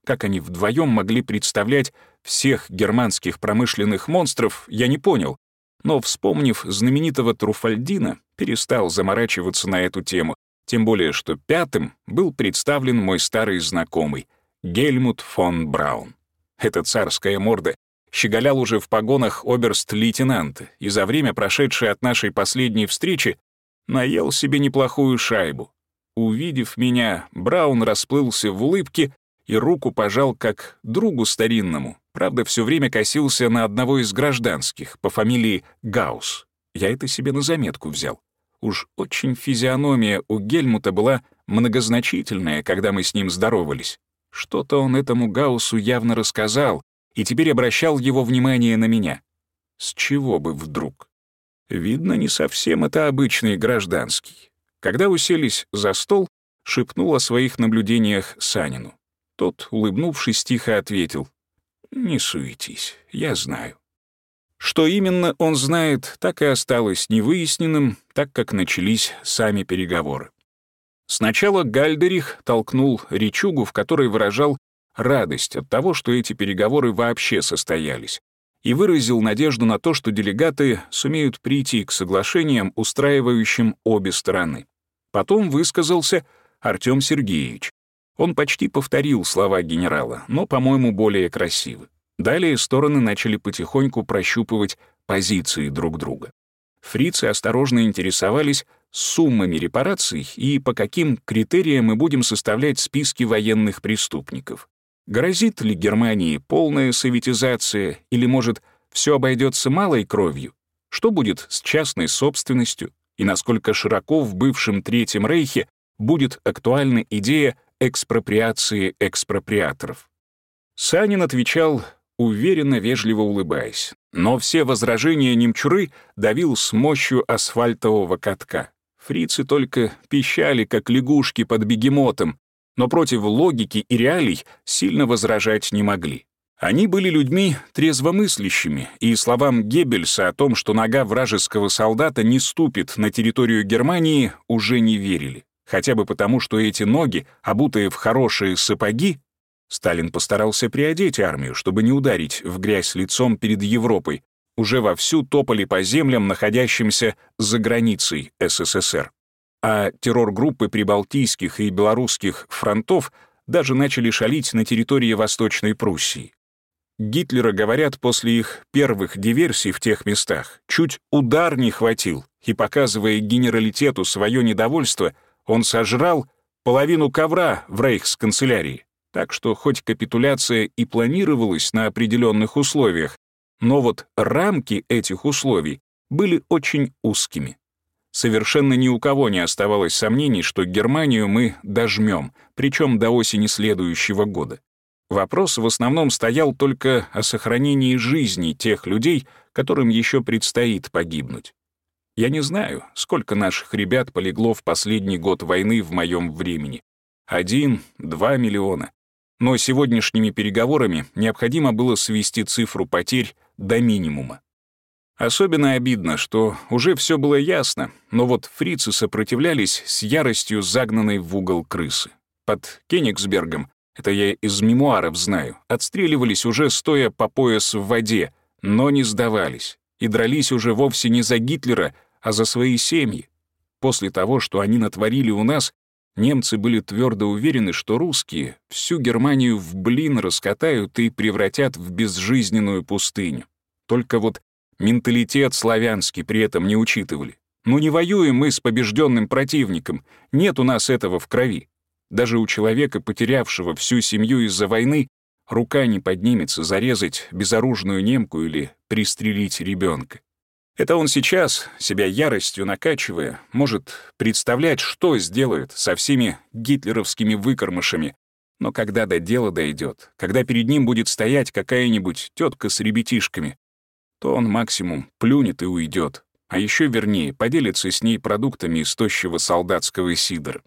Как они вдвоем могли представлять всех германских промышленных монстров, я не понял, но, вспомнив знаменитого Труфальдина, перестал заморачиваться на эту тему, тем более что пятым был представлен мой старый знакомый, Гельмут фон Браун. Эта царская морда щеголял уже в погонах оберст-лейтенанта и за время, прошедшее от нашей последней встречи, наел себе неплохую шайбу. Увидев меня, Браун расплылся в улыбке и руку пожал как другу старинному, правда, все время косился на одного из гражданских по фамилии Гаус. Я это себе на заметку взял. Уж очень физиономия у Гельмута была многозначительная, когда мы с ним здоровались. Что-то он этому Гаусу явно рассказал и теперь обращал его внимание на меня. С чего бы вдруг? Видно, не совсем это обычный гражданский. Когда уселись за стол, шепнул о своих наблюдениях Санину. Тот, улыбнувшись, тихо ответил. «Не суетись, я знаю». Что именно он знает, так и осталось невыясненным, так как начались сами переговоры. Сначала Гальдерих толкнул речугу, в которой выражал радость от того, что эти переговоры вообще состоялись, и выразил надежду на то, что делегаты сумеют прийти к соглашениям, устраивающим обе стороны. Потом высказался Артём Сергеевич, он почти повторил слова генерала, но, по-моему, более красиво. Далее стороны начали потихоньку прощупывать позиции друг друга. Фрицы осторожно интересовались суммами репараций и по каким критериям мы будем составлять списки военных преступников. Грозит ли Германии полная советизация или, может, все обойдется малой кровью? Что будет с частной собственностью? И насколько широко в бывшем Третьем Рейхе будет актуальна идея экспроприации экспроприаторов. Санин отвечал, уверенно, вежливо улыбаясь. Но все возражения немчуры давил с мощью асфальтового катка. Фрицы только пищали, как лягушки под бегемотом, но против логики и реалий сильно возражать не могли. Они были людьми трезвомыслящими, и словам Геббельса о том, что нога вражеского солдата не ступит на территорию Германии, уже не верили хотя бы потому, что эти ноги, обутые в хорошие сапоги, Сталин постарался приодеть армию, чтобы не ударить в грязь лицом перед Европой, уже вовсю топали по землям, находящимся за границей СССР. А террор-группы прибалтийских и белорусских фронтов даже начали шалить на территории Восточной Пруссии. Гитлера, говорят, после их первых диверсий в тех местах чуть удар не хватил, и, показывая генералитету свое недовольство, он сожрал половину ковра в рейхсканцелярии. Так что хоть капитуляция и планировалась на определенных условиях, но вот рамки этих условий были очень узкими. Совершенно ни у кого не оставалось сомнений, что Германию мы дожмем, причем до осени следующего года. Вопрос в основном стоял только о сохранении жизни тех людей, которым еще предстоит погибнуть. Я не знаю, сколько наших ребят полегло в последний год войны в моем времени. Один, два миллиона. Но сегодняшними переговорами необходимо было свести цифру потерь до минимума. Особенно обидно, что уже все было ясно, но вот фрицы сопротивлялись с яростью загнанной в угол крысы. Под Кенигсбергом, это я из мемуаров знаю, отстреливались уже стоя по пояс в воде, но не сдавались и дрались уже вовсе не за Гитлера, а за свои семьи. После того, что они натворили у нас, немцы были твердо уверены, что русские всю Германию в блин раскатают и превратят в безжизненную пустыню. Только вот менталитет славянский при этом не учитывали. Ну не воюем мы с побежденным противником, нет у нас этого в крови. Даже у человека, потерявшего всю семью из-за войны, рука не поднимется зарезать безоружную немку или пристрелить ребенка. Это он сейчас, себя яростью накачивая, может представлять, что сделает со всеми гитлеровскими выкормышами. Но когда до дела дойдет, когда перед ним будет стоять какая-нибудь тетка с ребятишками, то он максимум плюнет и уйдет, а еще вернее поделится с ней продуктами из тощего солдатского сидора.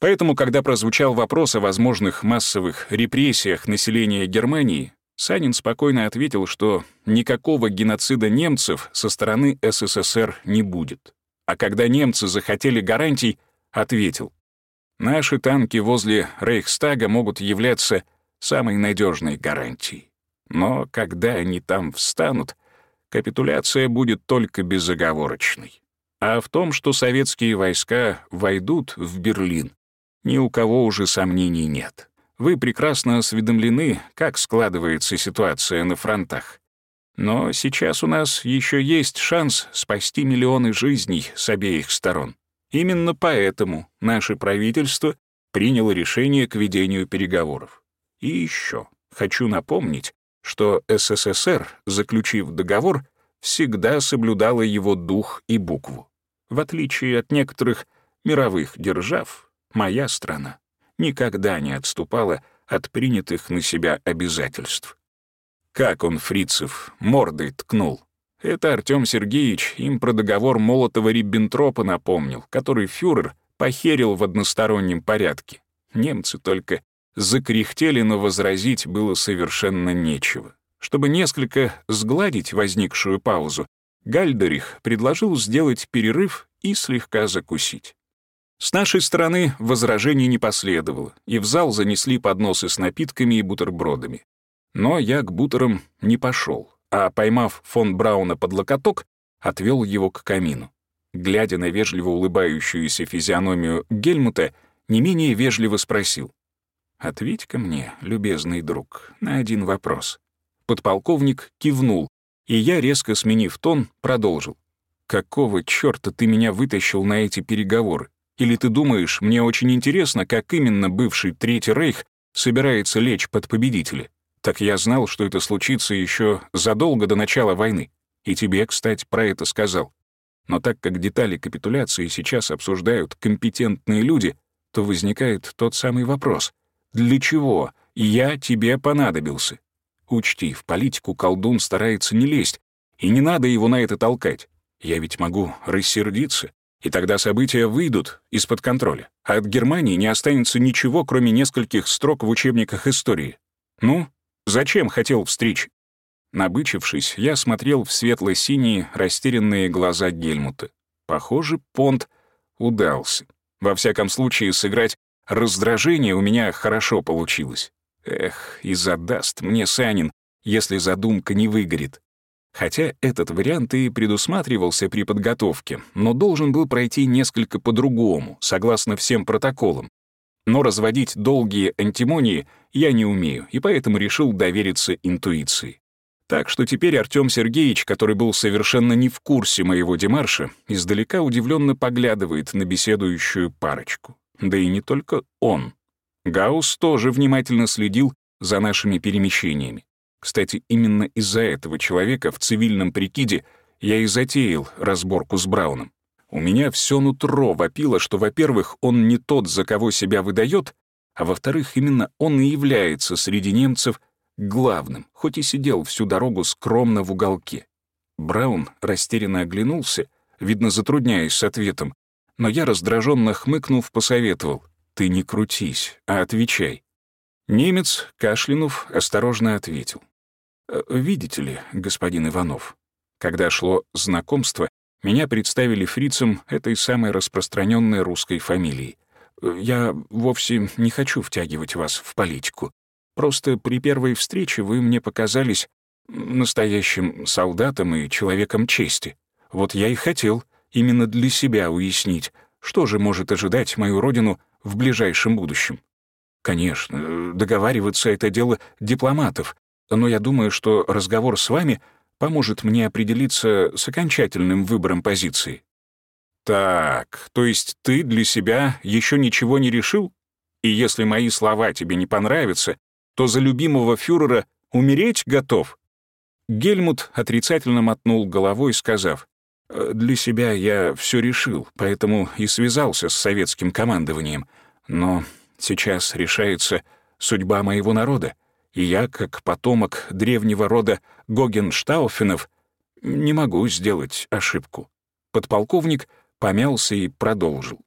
Поэтому, когда прозвучал вопрос о возможных массовых репрессиях населения Германии, Санин спокойно ответил, что никакого геноцида немцев со стороны СССР не будет. А когда немцы захотели гарантий, ответил, «Наши танки возле Рейхстага могут являться самой надежной гарантией. Но когда они там встанут, капитуляция будет только безоговорочной. А в том, что советские войска войдут в Берлин, ни у кого уже сомнений нет. Вы прекрасно осведомлены, как складывается ситуация на фронтах. Но сейчас у нас еще есть шанс спасти миллионы жизней с обеих сторон. Именно поэтому наше правительство приняло решение к ведению переговоров. И еще хочу напомнить, что СССР, заключив договор, всегда соблюдала его дух и букву. В отличие от некоторых мировых держав, моя страна никогда не отступала от принятых на себя обязательств. Как он фрицев мордой ткнул. Это Артём Сергеевич им про договор Молотова-Риббентропа напомнил, который фюрер похерил в одностороннем порядке. Немцы только закряхтели, но возразить было совершенно нечего. Чтобы несколько сгладить возникшую паузу, Гальдерих предложил сделать перерыв и слегка закусить. С нашей стороны возражений не последовало, и в зал занесли подносы с напитками и бутербродами. Но я к бутерам не пошел, а, поймав фон Брауна под локоток, отвел его к камину. Глядя на вежливо улыбающуюся физиономию Гельмута, не менее вежливо спросил. «Ответь-ка мне, любезный друг, на один вопрос». Подполковник кивнул, и я, резко сменив тон, продолжил. «Какого чёрта ты меня вытащил на эти переговоры? Или ты думаешь, мне очень интересно, как именно бывший Третий Рейх собирается лечь под победителя? Так я знал, что это случится еще задолго до начала войны. И тебе, кстати, про это сказал. Но так как детали капитуляции сейчас обсуждают компетентные люди, то возникает тот самый вопрос. Для чего я тебе понадобился? Учти, в политику колдун старается не лезть, и не надо его на это толкать. Я ведь могу рассердиться, и тогда события выйдут из-под контроля, а от Германии не останется ничего, кроме нескольких строк в учебниках истории. Ну, зачем хотел встреч? Набычившись, я смотрел в светло-синие, растерянные глаза Гельмута. Похоже, понт удался. Во всяком случае, сыграть раздражение у меня хорошо получилось. Эх, и задаст мне Санин, если задумка не выгорит. Хотя этот вариант и предусматривался при подготовке, но должен был пройти несколько по-другому, согласно всем протоколам. Но разводить долгие антимонии я не умею, и поэтому решил довериться интуиции. Так что теперь Артём Сергеевич, который был совершенно не в курсе моего демарша, издалека удивленно поглядывает на беседующую парочку. Да и не только он. Гаус тоже внимательно следил за нашими перемещениями. Кстати, именно из-за этого человека в цивильном прикиде я и затеял разборку с Брауном. У меня все нутро вопило, что, во-первых, он не тот, за кого себя выдает, а во-вторых, именно он и является среди немцев главным, хоть и сидел всю дорогу скромно в уголке. Браун растерянно оглянулся, видно, затрудняясь с ответом, но я, раздраженно хмыкнув, посоветовал «Ты не крутись, а отвечай». Немец, кашлянув, осторожно ответил. «Э, «Видите ли, господин Иванов, когда шло знакомство, меня представили фрицем этой самой распространенной русской фамилии. Я вовсе не хочу втягивать вас в политику. Просто при первой встрече вы мне показались настоящим солдатом и человеком чести. Вот я и хотел именно для себя уяснить, что же может ожидать мою родину в ближайшем будущем. Конечно, договариваться — это дело дипломатов, но я думаю, что разговор с вами — поможет мне определиться с окончательным выбором позиции. Так, то есть ты для себя еще ничего не решил? И если мои слова тебе не понравятся, то за любимого фюрера умереть готов? Гельмут отрицательно мотнул головой, сказав, «Э, «Для себя я все решил, поэтому и связался с советским командованием. Но сейчас решается судьба моего народа и я, как потомок древнего рода Гогенштауфенов, не могу сделать ошибку. Подполковник помялся и продолжил.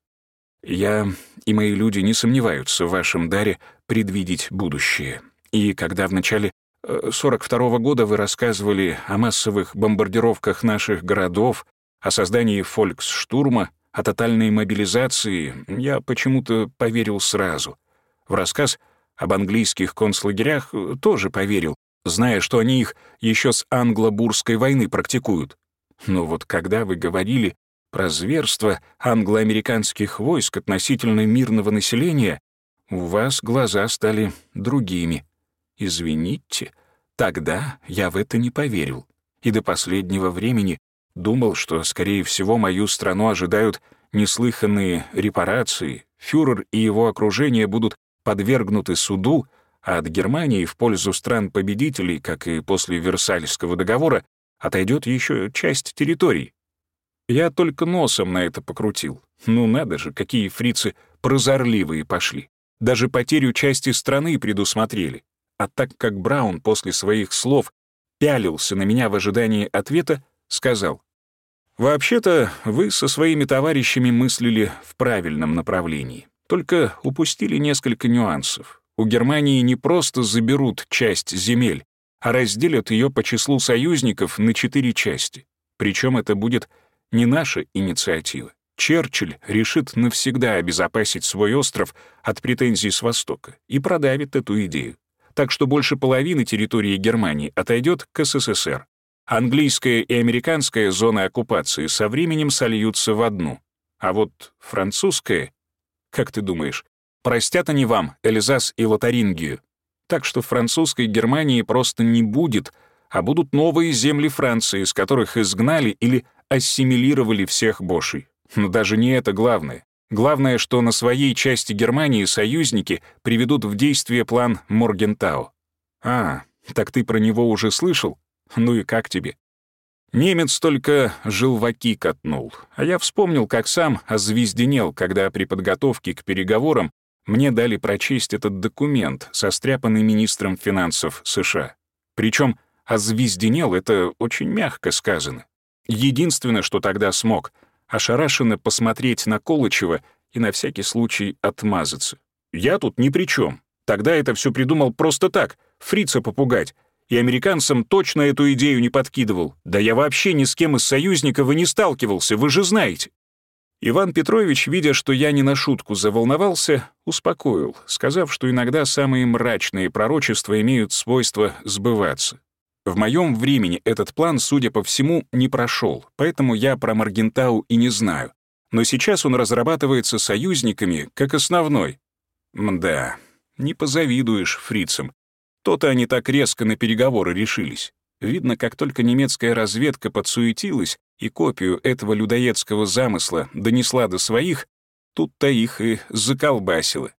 Я и мои люди не сомневаются в вашем даре предвидеть будущее. И когда в начале 42 -го года вы рассказывали о массовых бомбардировках наших городов, о создании фольксштурма, о тотальной мобилизации, я почему-то поверил сразу. В рассказ — об английских концлагерях э, тоже поверил, зная, что они их еще с англо-бурской войны практикуют. Но вот когда вы говорили про зверство англо-американских войск относительно мирного населения, у вас глаза стали другими. Извините, тогда я в это не поверил. И до последнего времени думал, что, скорее всего, мою страну ожидают неслыханные репарации, фюрер и его окружение будут подвергнуты суду, а от Германии в пользу стран-победителей, как и после Версальского договора, отойдет еще часть территорий. Я только носом на это покрутил. Ну надо же, какие фрицы прозорливые пошли. Даже потерю части страны предусмотрели. А так как Браун после своих слов пялился на меня в ожидании ответа, сказал, «Вообще-то вы со своими товарищами мыслили в правильном направлении. Только упустили несколько нюансов. У Германии не просто заберут часть земель, а разделят ее по числу союзников на четыре части. Причем это будет не наша инициатива. Черчилль решит навсегда обезопасить свой остров от претензий с Востока и продавит эту идею. Так что больше половины территории Германии отойдет к СССР. Английская и американская зоны оккупации со временем сольются в одну, а вот французская как ты думаешь, простят они вам Эльзас и Лотарингию? Так что французской Германии просто не будет, а будут новые земли Франции, из которых изгнали или ассимилировали всех бошей. Но даже не это главное. Главное, что на своей части Германии союзники приведут в действие план Моргентау. А, так ты про него уже слышал? Ну и как тебе? Немец только желваки катнул, а я вспомнил, как сам озвезденел, когда при подготовке к переговорам мне дали прочесть этот документ, состряпанный министром финансов США. Причем озвезденел — это очень мягко сказано. Единственное, что тогда смог — ошарашенно посмотреть на Колычева и на всякий случай отмазаться. Я тут ни при чем. Тогда это все придумал просто так, фрица попугать, и американцам точно эту идею не подкидывал. Да я вообще ни с кем из союзников и не сталкивался, вы же знаете. Иван Петрович, видя, что я не на шутку заволновался, успокоил, сказав, что иногда самые мрачные пророчества имеют свойство сбываться. В моем времени этот план, судя по всему, не прошел, поэтому я про Маргентау и не знаю. Но сейчас он разрабатывается союзниками как основной. Мда, не позавидуешь фрицам. То-то они так резко на переговоры решились. Видно, как только немецкая разведка подсуетилась и копию этого людоедского замысла донесла до своих, тут-то их и заколбасило.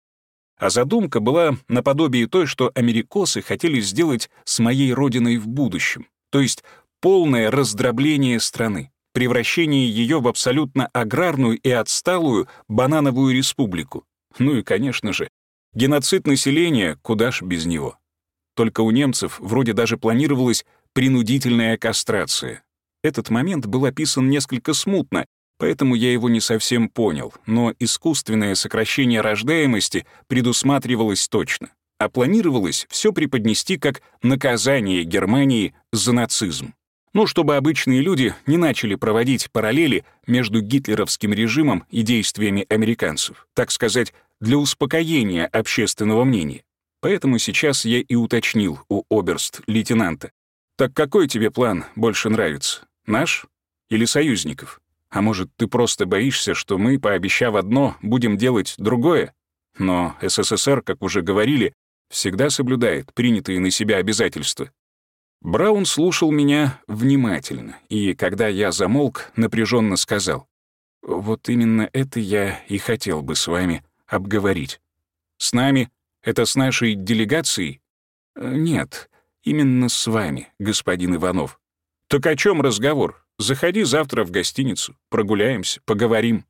А задумка была наподобие той, что америкосы хотели сделать с моей родиной в будущем, то есть полное раздробление страны, превращение ее в абсолютно аграрную и отсталую банановую республику. Ну и, конечно же, геноцид населения, куда ж без него. Только у немцев вроде даже планировалась принудительная кастрация. Этот момент был описан несколько смутно, поэтому я его не совсем понял, но искусственное сокращение рождаемости предусматривалось точно, а планировалось все преподнести как наказание Германии за нацизм. Ну, чтобы обычные люди не начали проводить параллели между гитлеровским режимом и действиями американцев, так сказать, для успокоения общественного мнения. Поэтому сейчас я и уточнил у оберст-лейтенанта. «Так какой тебе план больше нравится? Наш или союзников? А может, ты просто боишься, что мы, пообещав одно, будем делать другое? Но СССР, как уже говорили, всегда соблюдает принятые на себя обязательства. Браун слушал меня внимательно, и когда я замолк, напряженно сказал, «Вот именно это я и хотел бы с вами обговорить. С нами? Это с нашей делегацией? Нет, именно с вами, господин Иванов. Так о чем разговор? Заходи завтра в гостиницу, прогуляемся, поговорим».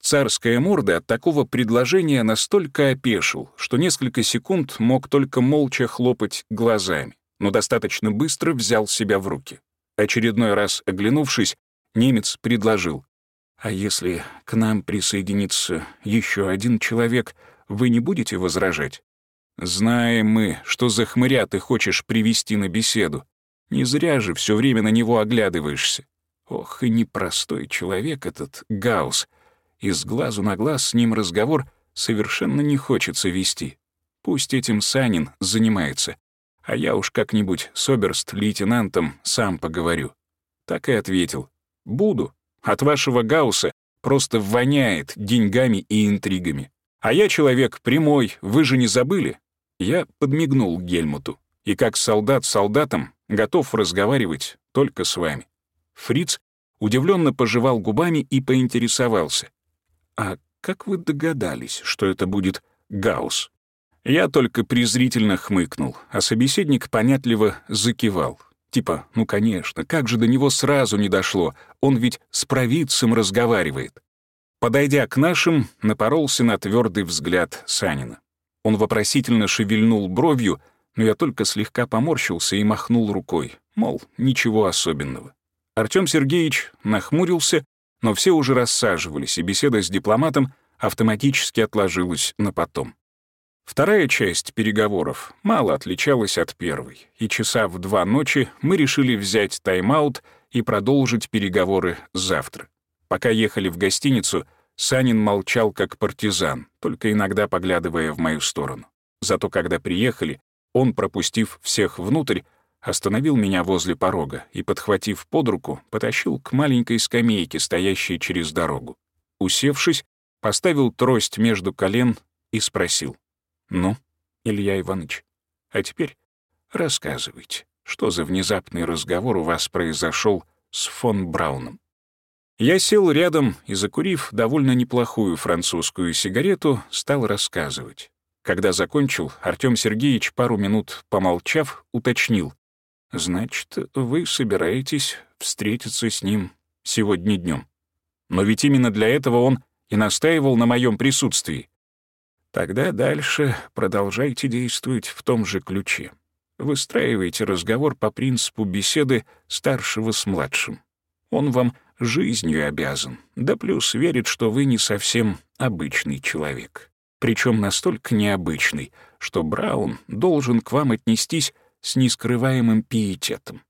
Царская морда от такого предложения настолько опешил, что несколько секунд мог только молча хлопать глазами, но достаточно быстро взял себя в руки. Очередной раз оглянувшись, немец предложил. «А если к нам присоединится еще один человек, вы не будете возражать?» «Знаем мы, что за хмыря ты хочешь привести на беседу. Не зря же все время на него оглядываешься. Ох, и непростой человек этот Гаус. Из глазу на глаз с ним разговор совершенно не хочется вести. Пусть этим Санин занимается, а я уж как-нибудь с оберст-лейтенантом сам поговорю. Так и ответил. Буду. От вашего Гауса просто воняет деньгами и интригами. А я человек прямой, вы же не забыли? Я подмигнул Гельмуту. И как солдат солдатом готов разговаривать только с вами. Фриц удивленно пожевал губами и поинтересовался. «А как вы догадались, что это будет Гаусс?» Я только презрительно хмыкнул, а собеседник понятливо закивал. Типа, ну конечно, как же до него сразу не дошло, он ведь с провидцем разговаривает. Подойдя к нашим, напоролся на твердый взгляд Санина. Он вопросительно шевельнул бровью, но я только слегка поморщился и махнул рукой, мол, ничего особенного. Артём Сергеевич нахмурился, но все уже рассаживались, и беседа с дипломатом автоматически отложилась на потом. Вторая часть переговоров мало отличалась от первой, и часа в два ночи мы решили взять тайм-аут и продолжить переговоры завтра. Пока ехали в гостиницу, Санин молчал как партизан, только иногда поглядывая в мою сторону. Зато когда приехали, он, пропустив всех внутрь, остановил меня возле порога и, подхватив под руку, потащил к маленькой скамейке, стоящей через дорогу. Усевшись, поставил трость между колен и спросил. «Ну, Илья Иванович, а теперь рассказывайте, что за внезапный разговор у вас произошел с фон Брауном?» Я сел рядом и, закурив довольно неплохую французскую сигарету, стал рассказывать. Когда закончил, Артём Сергеевич, пару минут помолчав, уточнил. Значит, вы собираетесь встретиться с ним сегодня днем. Но ведь именно для этого он и настаивал на моем присутствии. Тогда дальше продолжайте действовать в том же ключе. Выстраивайте разговор по принципу беседы старшего с младшим. Он вам жизнью обязан, да плюс верит, что вы не совсем обычный человек. Причем настолько необычный, что Браун должен к вам отнестись с нескрываемым пиететом.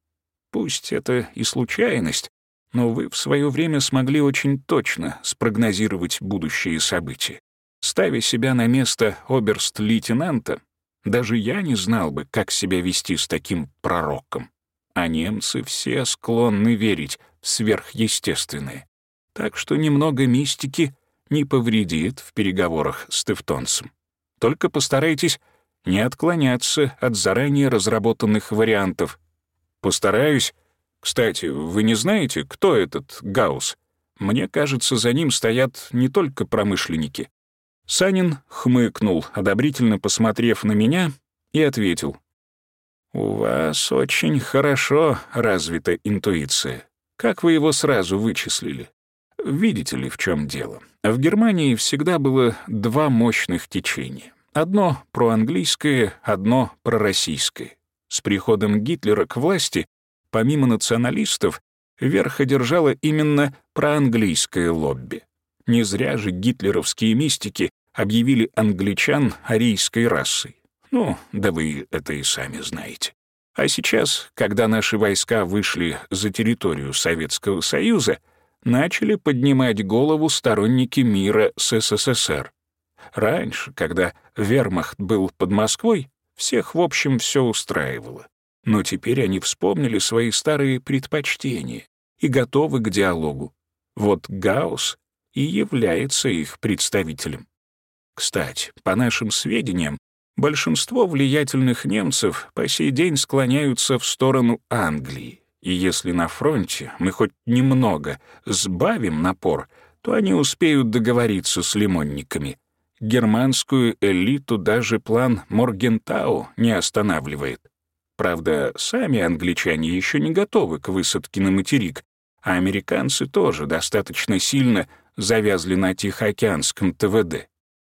Пусть это и случайность, но вы в свое время смогли очень точно спрогнозировать будущие события. Ставя себя на место оберст-лейтенанта, даже я не знал бы, как себя вести с таким пророком. А немцы все склонны верить в сверхъестественное. Так что немного мистики не повредит в переговорах с Тевтонцем. Только постарайтесь не отклоняться от заранее разработанных вариантов. Постараюсь. Кстати, вы не знаете, кто этот Гаусс? Мне кажется, за ним стоят не только промышленники. Санин хмыкнул, одобрительно посмотрев на меня, и ответил. «У вас очень хорошо развита интуиция. Как вы его сразу вычислили? Видите ли, в чем дело? В Германии всегда было два мощных течения. Одно проанглийское, одно пророссийское. С приходом Гитлера к власти, помимо националистов, верх одержало именно проанглийское лобби. Не зря же гитлеровские мистики объявили англичан арийской расой. Ну, да вы это и сами знаете. А сейчас, когда наши войска вышли за территорию Советского Союза, начали поднимать голову сторонники мира с СССР. Раньше, когда вермахт был под Москвой, всех, в общем, все устраивало. Но теперь они вспомнили свои старые предпочтения и готовы к диалогу. Вот Гаусс и является их представителем. Кстати, по нашим сведениям, большинство влиятельных немцев по сей день склоняются в сторону Англии. И если на фронте мы хоть немного сбавим напор, то они успеют договориться с лимонниками. Германскую элиту даже план Моргентау не останавливает. Правда, сами англичане еще не готовы к высадке на материк, а американцы тоже достаточно сильно завязли на Тихоокеанском ТВД.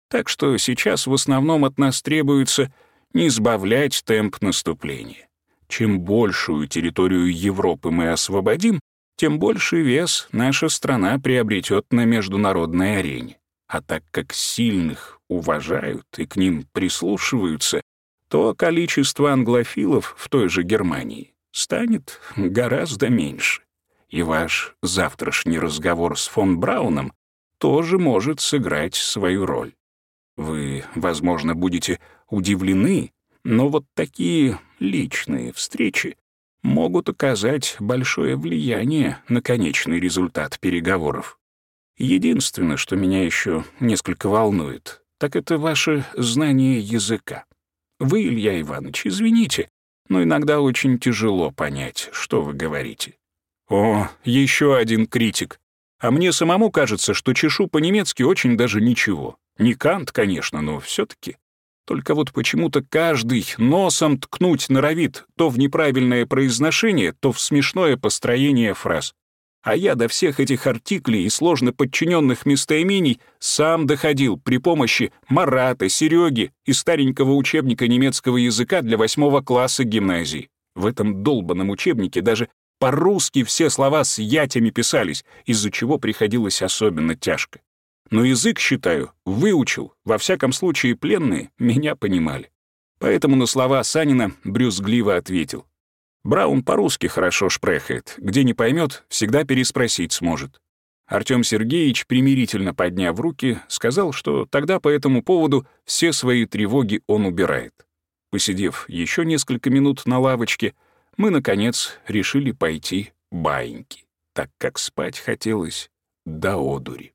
Так что сейчас в основном от нас требуется не сбавлять темп наступления. Чем большую территорию Европы мы освободим, тем больше вес наша страна приобретет на международной арене. А так как сильных уважают и к ним прислушиваются, то количество англофилов в той же Германии станет гораздо меньше. И ваш завтрашний разговор с фон Брауном тоже может сыграть свою роль. Вы, возможно, будете удивлены, но вот такие личные встречи могут оказать большое влияние на конечный результат переговоров. Единственное, что меня еще несколько волнует, так это ваше знание языка. Вы, Илья Иванович, извините, но иногда очень тяжело понять, что вы говорите. О, еще один критик. А мне самому кажется, что чешу по-немецки очень даже ничего. Не Кант, конечно, но все таки только вот почему-то каждый носом ткнуть норовит то в неправильное произношение, то в смешное построение фраз. А я до всех этих артиклей и сложно подчиненных местоимений сам доходил при помощи Марата, Сереги и старенького учебника немецкого языка для восьмого класса гимназии. В этом долбанном учебнике даже по-русски все слова с ятями писались, из-за чего приходилось особенно тяжко. Но язык, считаю, выучил, во всяком случае пленные меня понимали. Поэтому на слова Санина брюзгливо ответил. Браун по-русски хорошо шпрехает, где не поймет, всегда переспросить сможет. Артём Сергеевич, примирительно подняв руки, сказал, что тогда по этому поводу все свои тревоги он убирает. Посидев еще несколько минут на лавочке, мы, наконец, решили пойти баиньки, так как спать хотелось до одури.